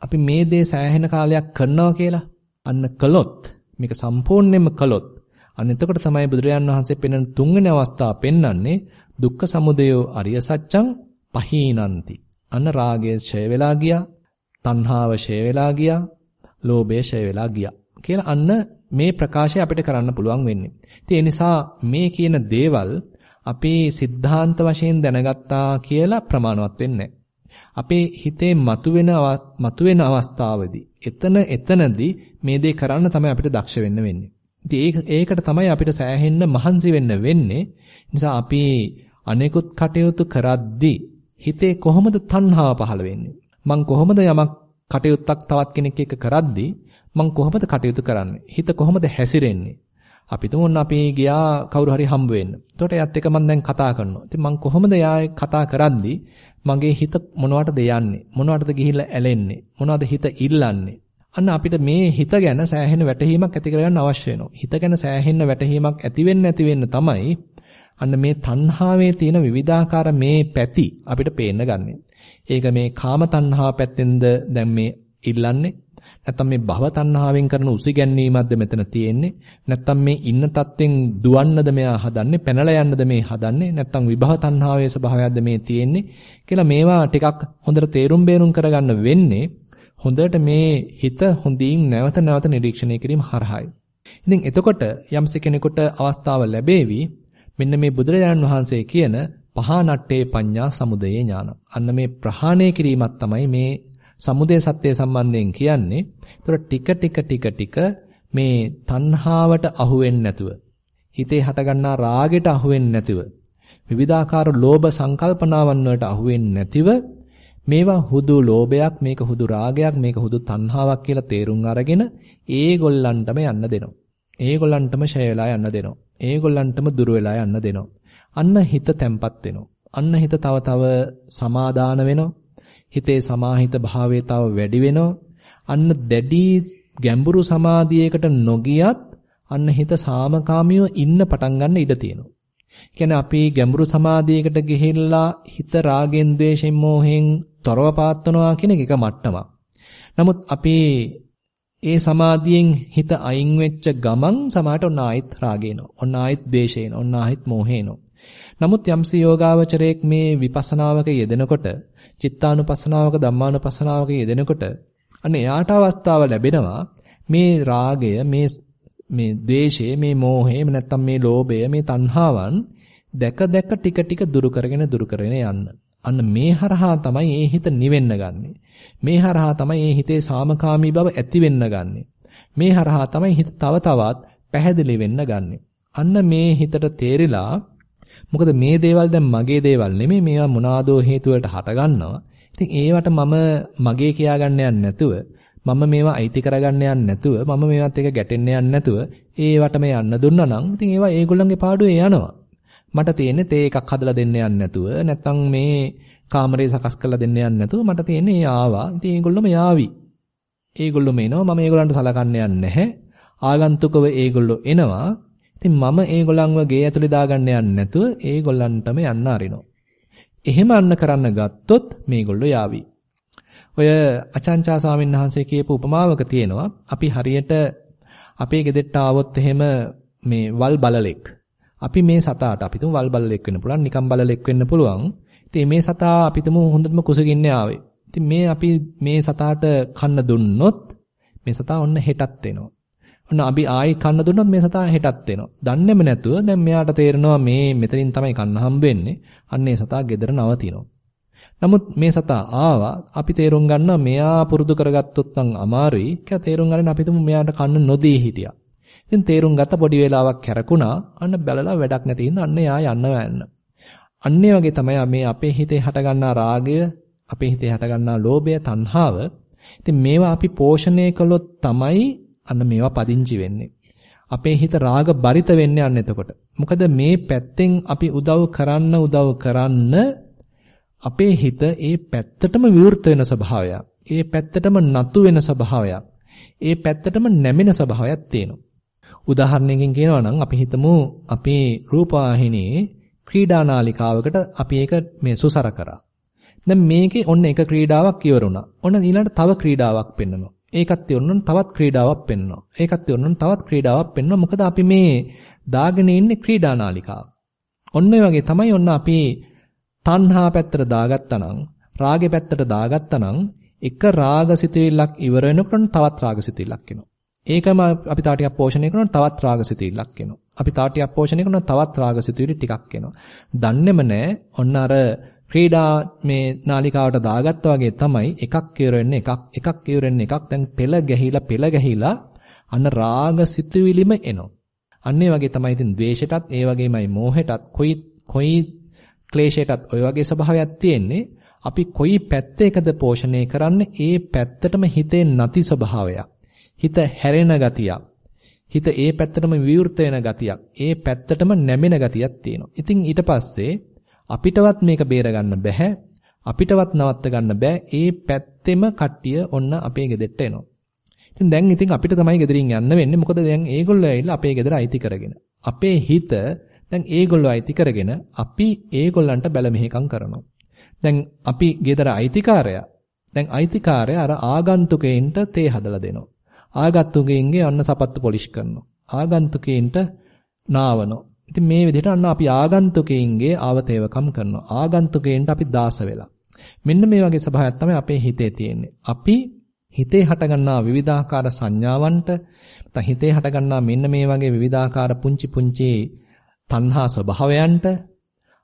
අපි මේ දේ සෑහෙන කාලයක් කරනවා කියලා. අන්න කළොත් මේක සම්පූර්ණයෙන්ම කළොත් අන්න එතකොට තමයි බුදුරජාන් වහන්සේ පෙන්වන තුන්වෙනි අවස්ථාව පෙන්වන්නේ දුක්ඛ සමුදයෝ අරිය සත්‍යං පහීනಂತಿ. අන්න රාගය ඡය වෙලා ගියා, තණ්හාව ඡය වෙලා ගියා, ලෝභය ඡය වෙලා ගියා. කියලා අන්න මේ ප්‍රකාශය අපිට කරන්න පුළුවන් වෙන්නේ. ඉතින් ඒ නිසා මේ කියන දේවල් අපි සිද්ධාන්ත වශයෙන් දැනගත්තා කියලා ප්‍රමාණවත් වෙන්නේ අපේ හිතේ මතුවෙන මතුවෙන අවස්ථාවේදී එතන එතනදී මේ දේ කරන්න තමයි අපිට දක්ෂ වෙන්න වෙන්නේ. ඉතින් ඒකට තමයි අපිට සෑහෙන්න මහන්සි වෙන්න වෙන්නේ. නිසා අපි අනෙකුත් කටයුතු කරද්දී හිතේ කොහොමද තණ්හාව පහළ වෙන්නේ? මං කොහොමද යමක් කටයුත්තක් තවත් කෙනෙක් එක්ක කරද්දී මං කොහොමද කටයුතු කරන්නේ? හිත කොහොමද හැසිරෙන්නේ? අපි තුමුන් අපි ගියා කවුරු හරි හම්බ වෙන්න. එතකොට එයාත් එක්ක මම දැන් කතා කරනවා. ඉතින් මං කොහොමද යා කතා කරද්දී මගේ හිත මොනවටද යන්නේ? මොනවටද ගිහිල්ලා ඇලෙන්නේ? මොනවද හිත ඉල්ලන්නේ? අන්න අපිට මේ හිත ගැන සෑහෙන වැටහීමක් ඇති කරගන්න අවශ්‍ය වෙනවා. හිත ගැන සෑහෙන වැටහීමක් ඇති වෙන්න ඇති වෙන්න තමයි අන්න මේ තණ්හාවේ තියෙන විවිධාකාර මේ පැති අපිට පේන්න ගන්නෙ. ඒක මේ කාම තණ්හා පැත්තෙන්ද දැන් මේ ඉල්ලන්නේ? නැත්තම් මේ භව තණ්හාවෙන් කරන උසිගැන්වීමක්ද මෙතන තියෙන්නේ? නැත්තම් මේ ඉන්න තත්ත්වෙන් දුවන්නද මෙයා හදන්නේ? පැනලා යන්නද මේ හදන්නේ? නැත්තම් විභව තණ්හාවේ ස්වභාවයක්ද මේ තියෙන්නේ? කියලා මේවා ටිකක් හොඳට තේරුම් බේරුම් කරගන්න වෙන්නේ හොඳට මේ හිත හොඳින් නැවත නැවත නිරීක්ෂණය කිරීම හරහායි. ඉතින් එතකොට යම්ස කෙනෙකුට අවස්ථාව ලැබේවි මෙන්න මේ බුදුරජාණන් වහන්සේ කියන පහනට්ටේ පඤ්ඤා සමුදයේ ඥාන. අන්න මේ ප්‍රහාණය කිරීමක් තමයි මේ සමුදය සත්‍ය සම්බන්ධයෙන් කියන්නේ. ඒතර ටික ටික ටික ටික මේ තණ්හාවට අහු වෙන්නේ නැතුව හිතේ හටගන්නා රාගෙට අහු වෙන්නේ නැතිව විවිධාකාර ලෝභ සංකල්පනාවන් වලට අහු වෙන්නේ නැතිව මේවා හුදු ලෝභයක් මේක හුදු රාගයක් මේක හුදු තණ්හාවක් කියලා තේරුම් අරගෙන ඒගොල්ලන්ටම යන්න දෙනවා. ඒගොල්ලන්ටම ෂය වෙලා යන්න දෙනවා. ඒගොල්ලන්ටම දුර වෙලා යන්න දෙනවා. අන්න හිත තැම්පත් වෙනවා. අන්න හිත තව තව සමාදාන වෙනවා. හිතේ සමාහිත භාවය තව වැඩි වෙනවා. අන්න දැඩි ගැඹුරු සමාධියකට නොගියත් අන්න හිත සාමකාමීව ඉන්න පටන් ගන්න ඉඩ තියෙනවා. කියන්නේ අපි ගැඹුරු සමාධියකට ගිහිල්ලා හිත රාගෙන්, ద్వේෂෙන්, මෝහෙන් තොරව පාත්වනවා කියන එක මට්ටමක්. නමුත් අපි ඒ සමාධියෙන් හිත අයින් වෙච්ච ගමන් සමාහට ඔන්න ආයෙත් රාගේනවා. ඔන්න ආයෙත් ද්වේෂේනවා. ඔන්න ආයෙත් මෝහේනවා. නමුත් යම්සි යෝගාවචරයක් මේ විපස්සනාවක යෙදෙනකොට, චිත්තානුපස්සනාවක ධම්මානුපස්සනාවක යෙදෙනකොට අන්න එයාට අවස්ථාව ලැබෙනවා මේ රාගය, මේ මේ ද්වේෂය, මේ මෝහය, නැත්තම් මේ ලෝභය, මේ තණ්හාවන් දැක දැක ටික ටික දුරු කරගෙන දුරු කරගෙන යන්න. අන්න මේ හරහා තමයි ඒ හිත නිවෙන්න ගන්නෙ. මේ හරහා තමයි ඒ හිතේ සාමකාමී බව ඇති වෙන්න ගන්නෙ. මේ හරහා තමයි හිත තව තවත් පැහැදිලි වෙන්න ගන්නෙ. අන්න මේ හිතට තේරිලා මොකද මේ දේවල් දැන් මගේ දේවල් නෙමෙයි මේවා මොනවාදෝ හේතු වලට හටගන්නවා. ඉතින් ඒවට මම මගේ කියා ගන්න යන්නේ නැතුව මම මේවා අයිති කරගන්න යන්නේ නැතුව මම මේවත් එක ගැටෙන්න යන්නේ නැතුව ඒවට මේ යන්න දුන්නා නම් ඉතින් ඒවා ඒගොල්ලන්ගේ පාඩුවේ යනවා. මට තියෙන්නේ තේ එකක් හදලා දෙන්න යන්නේ නැතුව නැත්තම් මේ කාමරේ සකස් කරලා දෙන්න යන්නේ නැතුව මට තියෙන්නේ ආවා. ඉතින් ඒගොල්ලොම යාවි. ඒගොල්ලොම එනවා මම ඒගොල්ලන්ට සලකන්න යන්නේ නැහැ. ආගන්තුකව ඒගොල්ලෝ එනවා. ඉතින් මම ඒගොල්ලන්ව ගේ ඇතුලේ දාගන්න යන්නේ නැතුව ඒගොල්ලන්ටම යන්න අරිනවා. එහෙම අන්න කරන්න ගත්තොත් මේගොල්ලෝ යාවි. ඔය අචංචා ස්වාමීන් වහන්සේ කියපු උපමාවක තියෙනවා අපි හරියට අපේ ගෙදරට ආවොත් එහෙම මේ වල් බලලෙක් අපි මේ සතාට අපි තුමු වල් බලලෙක් වෙන්න පුළුවන් නිකම් බලලෙක් වෙන්න පුළුවන්. ඉතින් මේ සතා අපි තුමු හොඳටම කුසගින්නේ ආවේ. ඉතින් මේ අපි මේ සතාට කන්න දුන්නොත් මේ සතා ඔන්න හෙටත් එනවා. ඔන්න අපි ආයි කන්න දුන්නොත් මේ සතා හෙටත් එනවා. දන්නේම නැතුව දැන් මෙයාට තේරෙනවා මේ මෙතනින් තමයි කන්න හම්බ වෙන්නේ. අන්න ඒ සතා ගෙදර නවතිනවා. නමුත් මේ සතා ආවා. අපි තේරුම් ගන්නවා මෙයා පුරුදු කරගත්තොත් නම් අමාරුයි. කියලා තේරුම් ගන්න අපි තුමු මෙයාට කන්න නොදී හිටියා. ඉතින් තේරුම් ගත්ත පොඩි වෙලාවක් කැරකුණා. අන්න බැලලා වැඩක් නැති හින්දා අන්න යා යන්න වැන්න. අන්නේ වගේ තමයි මේ අපේ හිතේ හටගන්නා රාගය, අපේ හිතේ හටගන්නා ලෝභය, තණ්හාව. ඉතින් මේවා අපි පෝෂණය කළොත් තමයි අන්න මේවා පදිංචි වෙන්නේ. අපේ හිත රාග බරිත වෙන්නේ අන්න එතකොට. මොකද මේ පැත්තෙන් අපි උදව් කරන්න උදව් කරන්න අපේ හිත ඒ පැත්තටම විවෘත වෙන ස්වභාවයක්. ඒ පැත්තටම නතු වෙන ස්වභාවයක්. ඒ පැත්තටම නැමෙන ස්වභාවයක් තියෙනවා. උදාහරණයකින් කියනවා නම් අපි හිතමු අපේ රූපවාහිනියේ ක්‍රීඩා නාලිකාවකට අපි ඒක මේ සුසර කරා. දැන් මේකේ ඔන්න එක ක්‍රීඩාවක් ඉවරුණා. ඔන්න ඊළඟට තව ක්‍රීඩාවක් පෙන්වනවා. ඒකත් ඉවරුනොත් තවත් ක්‍රීඩාවක් පෙන්වනවා. ඒකත් ඉවරුනොත් තවත් ක්‍රීඩාවක් පෙන්වනවා. මොකද අපි මේ දාගෙන ඉන්නේ ක්‍රීඩා නාලිකාව. ඔන්න වගේ තමයි ඔන්න අපි තණ්හා පැත්තට දාගත්තා නම් රාගේ පැත්තට දාගත්තා නම් එක රාගසිතවිල්ලක් ඉවර වෙනකොට තවත් රාගසිතවිල්ලක් එනවා. ඒකම අපි තා ටිකක් පෝෂණය කරනකොට තවත් රාගසිතවිල්ලක් එනවා. අපි තා ටිකක් පෝෂණය කරනකොට තවත් රාගසිතවිලි ටිකක් එනවා. දන්නේම නැහැ ඔන්න අර ක්‍රීඩා මේ නාලිකාවට දාගත්තා වගේ තමයි එකක් ඉවර වෙන්නේ එකක් එකක් ඉවර වෙන්නේ එකක් දැන් පෙළ ගැහිලා පෙළ ගැහිලා අන්න රාගසිතවිලිම එනවා. අන්නේ වගේ තමයි ඉතින් ද්වේෂයටත් ඒ වගේමයි මෝහයටත් කොයි කොයි ක්ලේශයටත් ওই වගේ ස්වභාවයක් තියෙන්නේ. අපි කොයි පැත්තේකද පෝෂණය කරන්නේ ඒ පැත්තටම හිතේ නැති ස්වභාවයක්. හිත හැරෙන ගතියක්. හිත ඒ පැත්තටම විවෘත වෙන ගතියක්. ඒ පැත්තටම නැමෙන ගතියක් තියෙනවා. ඉතින් ඊට පස්සේ අපිටවත් මේක බේර ගන්න බෑ. අපිටවත් නවත්ත ගන්න බෑ. ඒ පැත්තෙම කට්ටිය ඔන්න අපේ ගෙදෙට්ට එනවා. ඉතින් දැන් ඉතින් අපිට තමයි ගෙදරින් යන්න වෙන්නේ. මොකද දැන් ඒගොල්ලෝ ඇවිල්ලා අපේ ගෙදර අයිති කරගෙන. අපේ හිත දැන් ඒගොල්ලෝ අයිති කරගෙන අපි ඒගොල්ලන්ට බැල මෙහෙකම් කරනවා. දැන් අපි ගෙදර අයිතිකාරයා දැන් අයිතිකාරයා අර ආගන්තුකයින්ට තේ හදලා දෙනවා. ආගන්තුකයින්ගේ අන්න සපත්තු පොලිෂ් කරනවා. ආගන්තුකයින්ට නාවනවා. ඉතින් මේ විදිහට අන්න අපි ආගන්තුකයින්ගේ ආවතේවකම් කරනවා. ආගන්තුකයින්ට අපි දාස වෙලා. මෙන්න මේ වගේ ස්වභාවයක් තමයි අපේ හිතේ තියෙන්නේ. අපි හිතේ හටගන්නා විවිධාකාර සංඥාවන්ට නැත්නම් හිතේ හටගන්නා මෙන්න මේ වගේ විවිධාකාර පුංචි පුංචි තණ්හා ස්වභාවයන්ට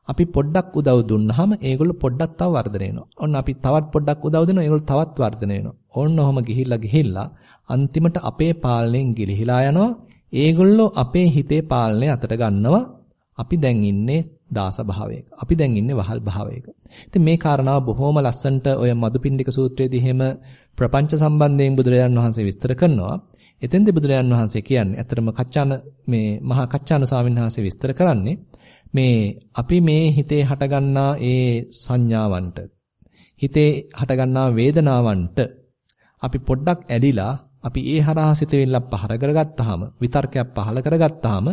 අපි පොඩ්ඩක් උදව් දුන්නාම ඒගොල්ලෝ පොඩ්ඩක් තව වර්ධනය වෙනවා. ඔන්න අපි තවත් පොඩ්ඩක් උදව් දෙනවා ඒගොල්ලෝ තවත් වර්ධනය වෙනවා. ඕන්න ඔහම ගිහිල්ලා ගිහිල්ලා අන්තිමට අපේ පාලනයෙන් ගිලිහිලා යනවා. ඒගොල්ලෝ අපේ හිතේ පාලනය අතට ගන්නවා. අපි දැන් ඉන්නේ දාස භාවයක. අපි දැන් ඉන්නේ වහල් භාවයක. ඉතින් මේ කාරණාව බොහොම ලස්සනට ඔය මදුපිණ්ඩික සූත්‍රයේදී එහෙම ප්‍රපංච සම්බන්ධයෙන් බුදුරජාණන් වහන්සේ විස්තර කරනවා. එතෙන්දී බුදුරජාණන් වහන්සේ කියන්නේ ඇත්තටම කච්චාන මේ මහා කච්චාන ස්වාමීන් වහන්සේ විස්තර කරන්නේ මේ අපි මේ හිතේ හටගන්නා ඒ සංඥාවන්ට හිතේ හටගන්නා වේදනාවන්ට අපි පොඩ්ඩක් ඇලිලා අපි ඒ හරහා සිතවිල්ලක් පහර කරගත්තාම විතර්කයක් පහල කරගත්තාම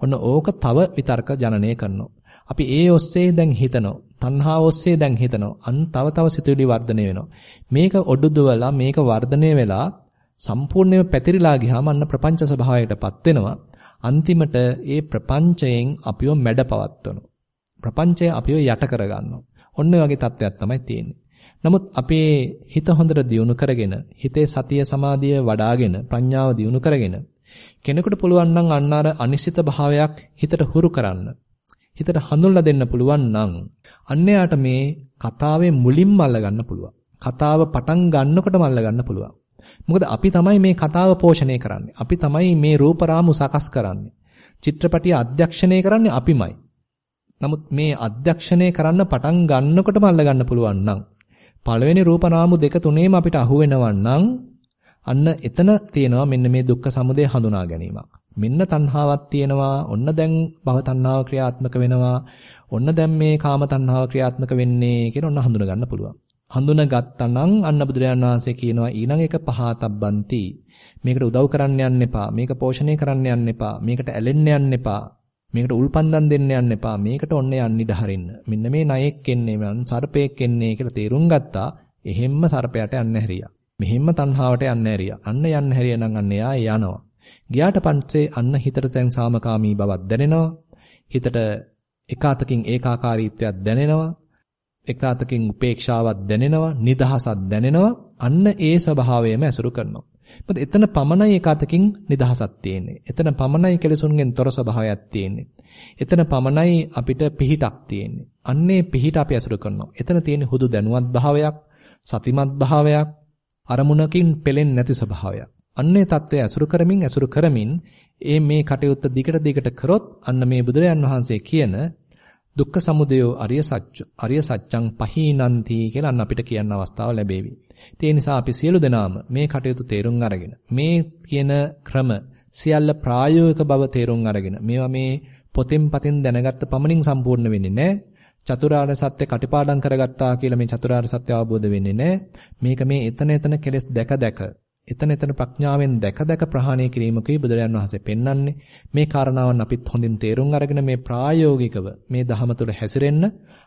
ඔන්න ඕක තව විතර්ක ජනනය කරනවා. අපි ඒ ඔස්සේ දැන් හිතනවා. තණ්හාව ඔස්සේ දැන් හිතනවා. අන් තව තව සිතුවිලි වර්ධනය වෙනවා. මේක ඔඩුදුවලා මේක වර්ධනය වෙලා සම්පූර්ණයෙන්ම පැතිරිලා ගියාම අන්න ප්‍රපංච ස්වභාවයකටපත් වෙනවා. අන්තිමට ඒ ප්‍රපංචයෙන් අපිව මැඩපවත්වනවා. ප්‍රපංචය අපිව යට කරගන්නවා. ඔන්න ඔය වගේ තත්ත්වයක් තමයි තියෙන්නේ. නමුත් අපේ හිත හොඳට දියුණු කරගෙන හිතේ සතිය සමාධිය වඩ아가ගෙන ප්‍රඥාව දියුණු කරගෙන කෙනෙකුට පුළුවන් නම් අන්න අර අනිශ්චිත භාවයක් හිතට හුරු කරන්න. හිතට හඳුන්ලා දෙන්න පුළුවන් නම් අන්නයාට මේ කතාවේ මුලින්ම අල්ලගන්න පුළුවන්. කතාව පටන් ගන්නකොටම අල්ලගන්න පුළුවන්. මොකද අපි තමයි මේ කතාව පෝෂණය කරන්නේ. අපි තමයි මේ රූපරාමු සකස් කරන්නේ. චිත්‍රපටිය අධ්‍යක්ෂණය කරන්නේ අපිමයි. නමුත් මේ අධ්‍යක්ෂණය කරන්න පටන් ගන්නකොටම අල්ලගන්න පුළුවන් නම් පළවෙනි රූපරාමු දෙක තුනේම අපිට අහු වෙනවා අන්න එතන තියෙනවා මෙන්න මේ දුක්ඛ සමුදය හඳුනා ගැනීමක්. මෙන්න තණ්හාවක් තියෙනවා. ඔන්න දැන් භව තණ්හාව ක්‍රියාත්මක වෙනවා. ඔන්න දැන් මේ කාම තණ්හාව ක්‍රියාත්මක වෙන්නේ කියලා ඔන්න හඳුනා ගන්න පුළුවන්. හඳුනාගත්තා නම් අන්න බුදුරජාණන් වහන්සේ කියනවා ඊළඟ එක පහතබ්බන්ති. මේකට උදව් කරන්න යන්න එපා. මේක පෝෂණය කරන්න යන්න එපා. මේකට ඇලෙන්න යන්න එපා. මේකට උල්පන්දම් දෙන්න යන්න එපා. මේකට ඔන්න යන්න ඉඩ හරින්න. මෙන්න මේ ණයෙක් එන්නේ මං සර්පයෙක් එන්නේ කියලා තේරුම් ගත්තා. එහෙම්ම සර්පයට යන්න හැරියා. මෙහෙම්ම තණ්හාවට යන්න හැරියා. අන්න යන්න හැරියා නම් අන්න එයා යනවා. ගියාට පස්සේ අන්න හිතට දැන් සාමකාමී බවක් දැනෙනවා. හිතට එකාතකින් ඒකාකාරීත්වයක් දැනෙනවා. එකාතකින් උපේක්ෂාවක් දැනෙනවා. නිදහසක් දැනෙනවා. අන්න ඒ ස්වභාවයම ඇසුරු කරනවා. මොකද එතන පමණයි එකාතකින් නිදහසක් තියෙන්නේ. එතන පමණයි කෙලසුන්ගෙන් තොර ස්වභාවයක් තියෙන්නේ. එතන පමණයි අපිට පිහිටක් තියෙන්නේ. අන්නේ පිහිට අපි ඇසුරු කරනවා. එතන තියෙන හුදු දැනුවත් භාවයක්, සතිමත් භාවයක්, අරමුණකින් පෙලෙන්නේ නැති ස්වභාවයක්. අන්නේ தත්වය ඇසුරු කරමින් ඇසුරු කරමින් ඒ මේ කටයුත්ත දිගට දිගට කරොත් අන්න මේ බුදුරයන් වහන්සේ කියන දුක්ඛ සමුදයෝ අරිය සත්‍ය අරිය සත්‍යං පහීනන්ති කියලා අන්න අපිට කියන්න අවස්ථාව ලැබේවි. ඒ නිසා අපි සියලු දෙනාම මේ කටයුතු තේරුම් අරගෙන මේ කියන ක්‍රම සියල්ල ප්‍රායෝගික බව තේරුම් අරගෙන මේවා මේ පොතෙන් පතෙන් දැනගත්ත පමණින් සම්පූර්ණ වෙන්නේ නැහැ. චතුරාර්ය සත්‍ය කටිපාඩම් කරගත්තා කියලා මේ චතුරාර්ය සත්‍ය අවබෝධ වෙන්නේ නැහැ. මේක මේ එතන එතන කෙලස් දැක දැක එතන එතන ප්‍රඥාවෙන් දැක දැක ප්‍රහාණය කිරීමකයි බුදුරජාන් වහන්සේ පෙන්වන්නේ. මේ කාරණාවන් අපිත් හොඳින් තේරුම් අරගෙන මේ ප්‍රායෝගිකව මේ ධහම තුළ හැසිරෙන්න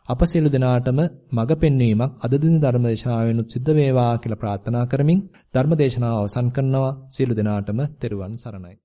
අප සියලු දෙනාටම මඟ පෙන්වීමක් අද දින ධර්මදේශනාවෙනුත් සිද්ධ වේවා කියලා ප්‍රාර්ථනා කරමින් ධර්මදේශනාව අවසන් කරනවා. සියලු දෙනාටම තෙරුවන් සරණයි.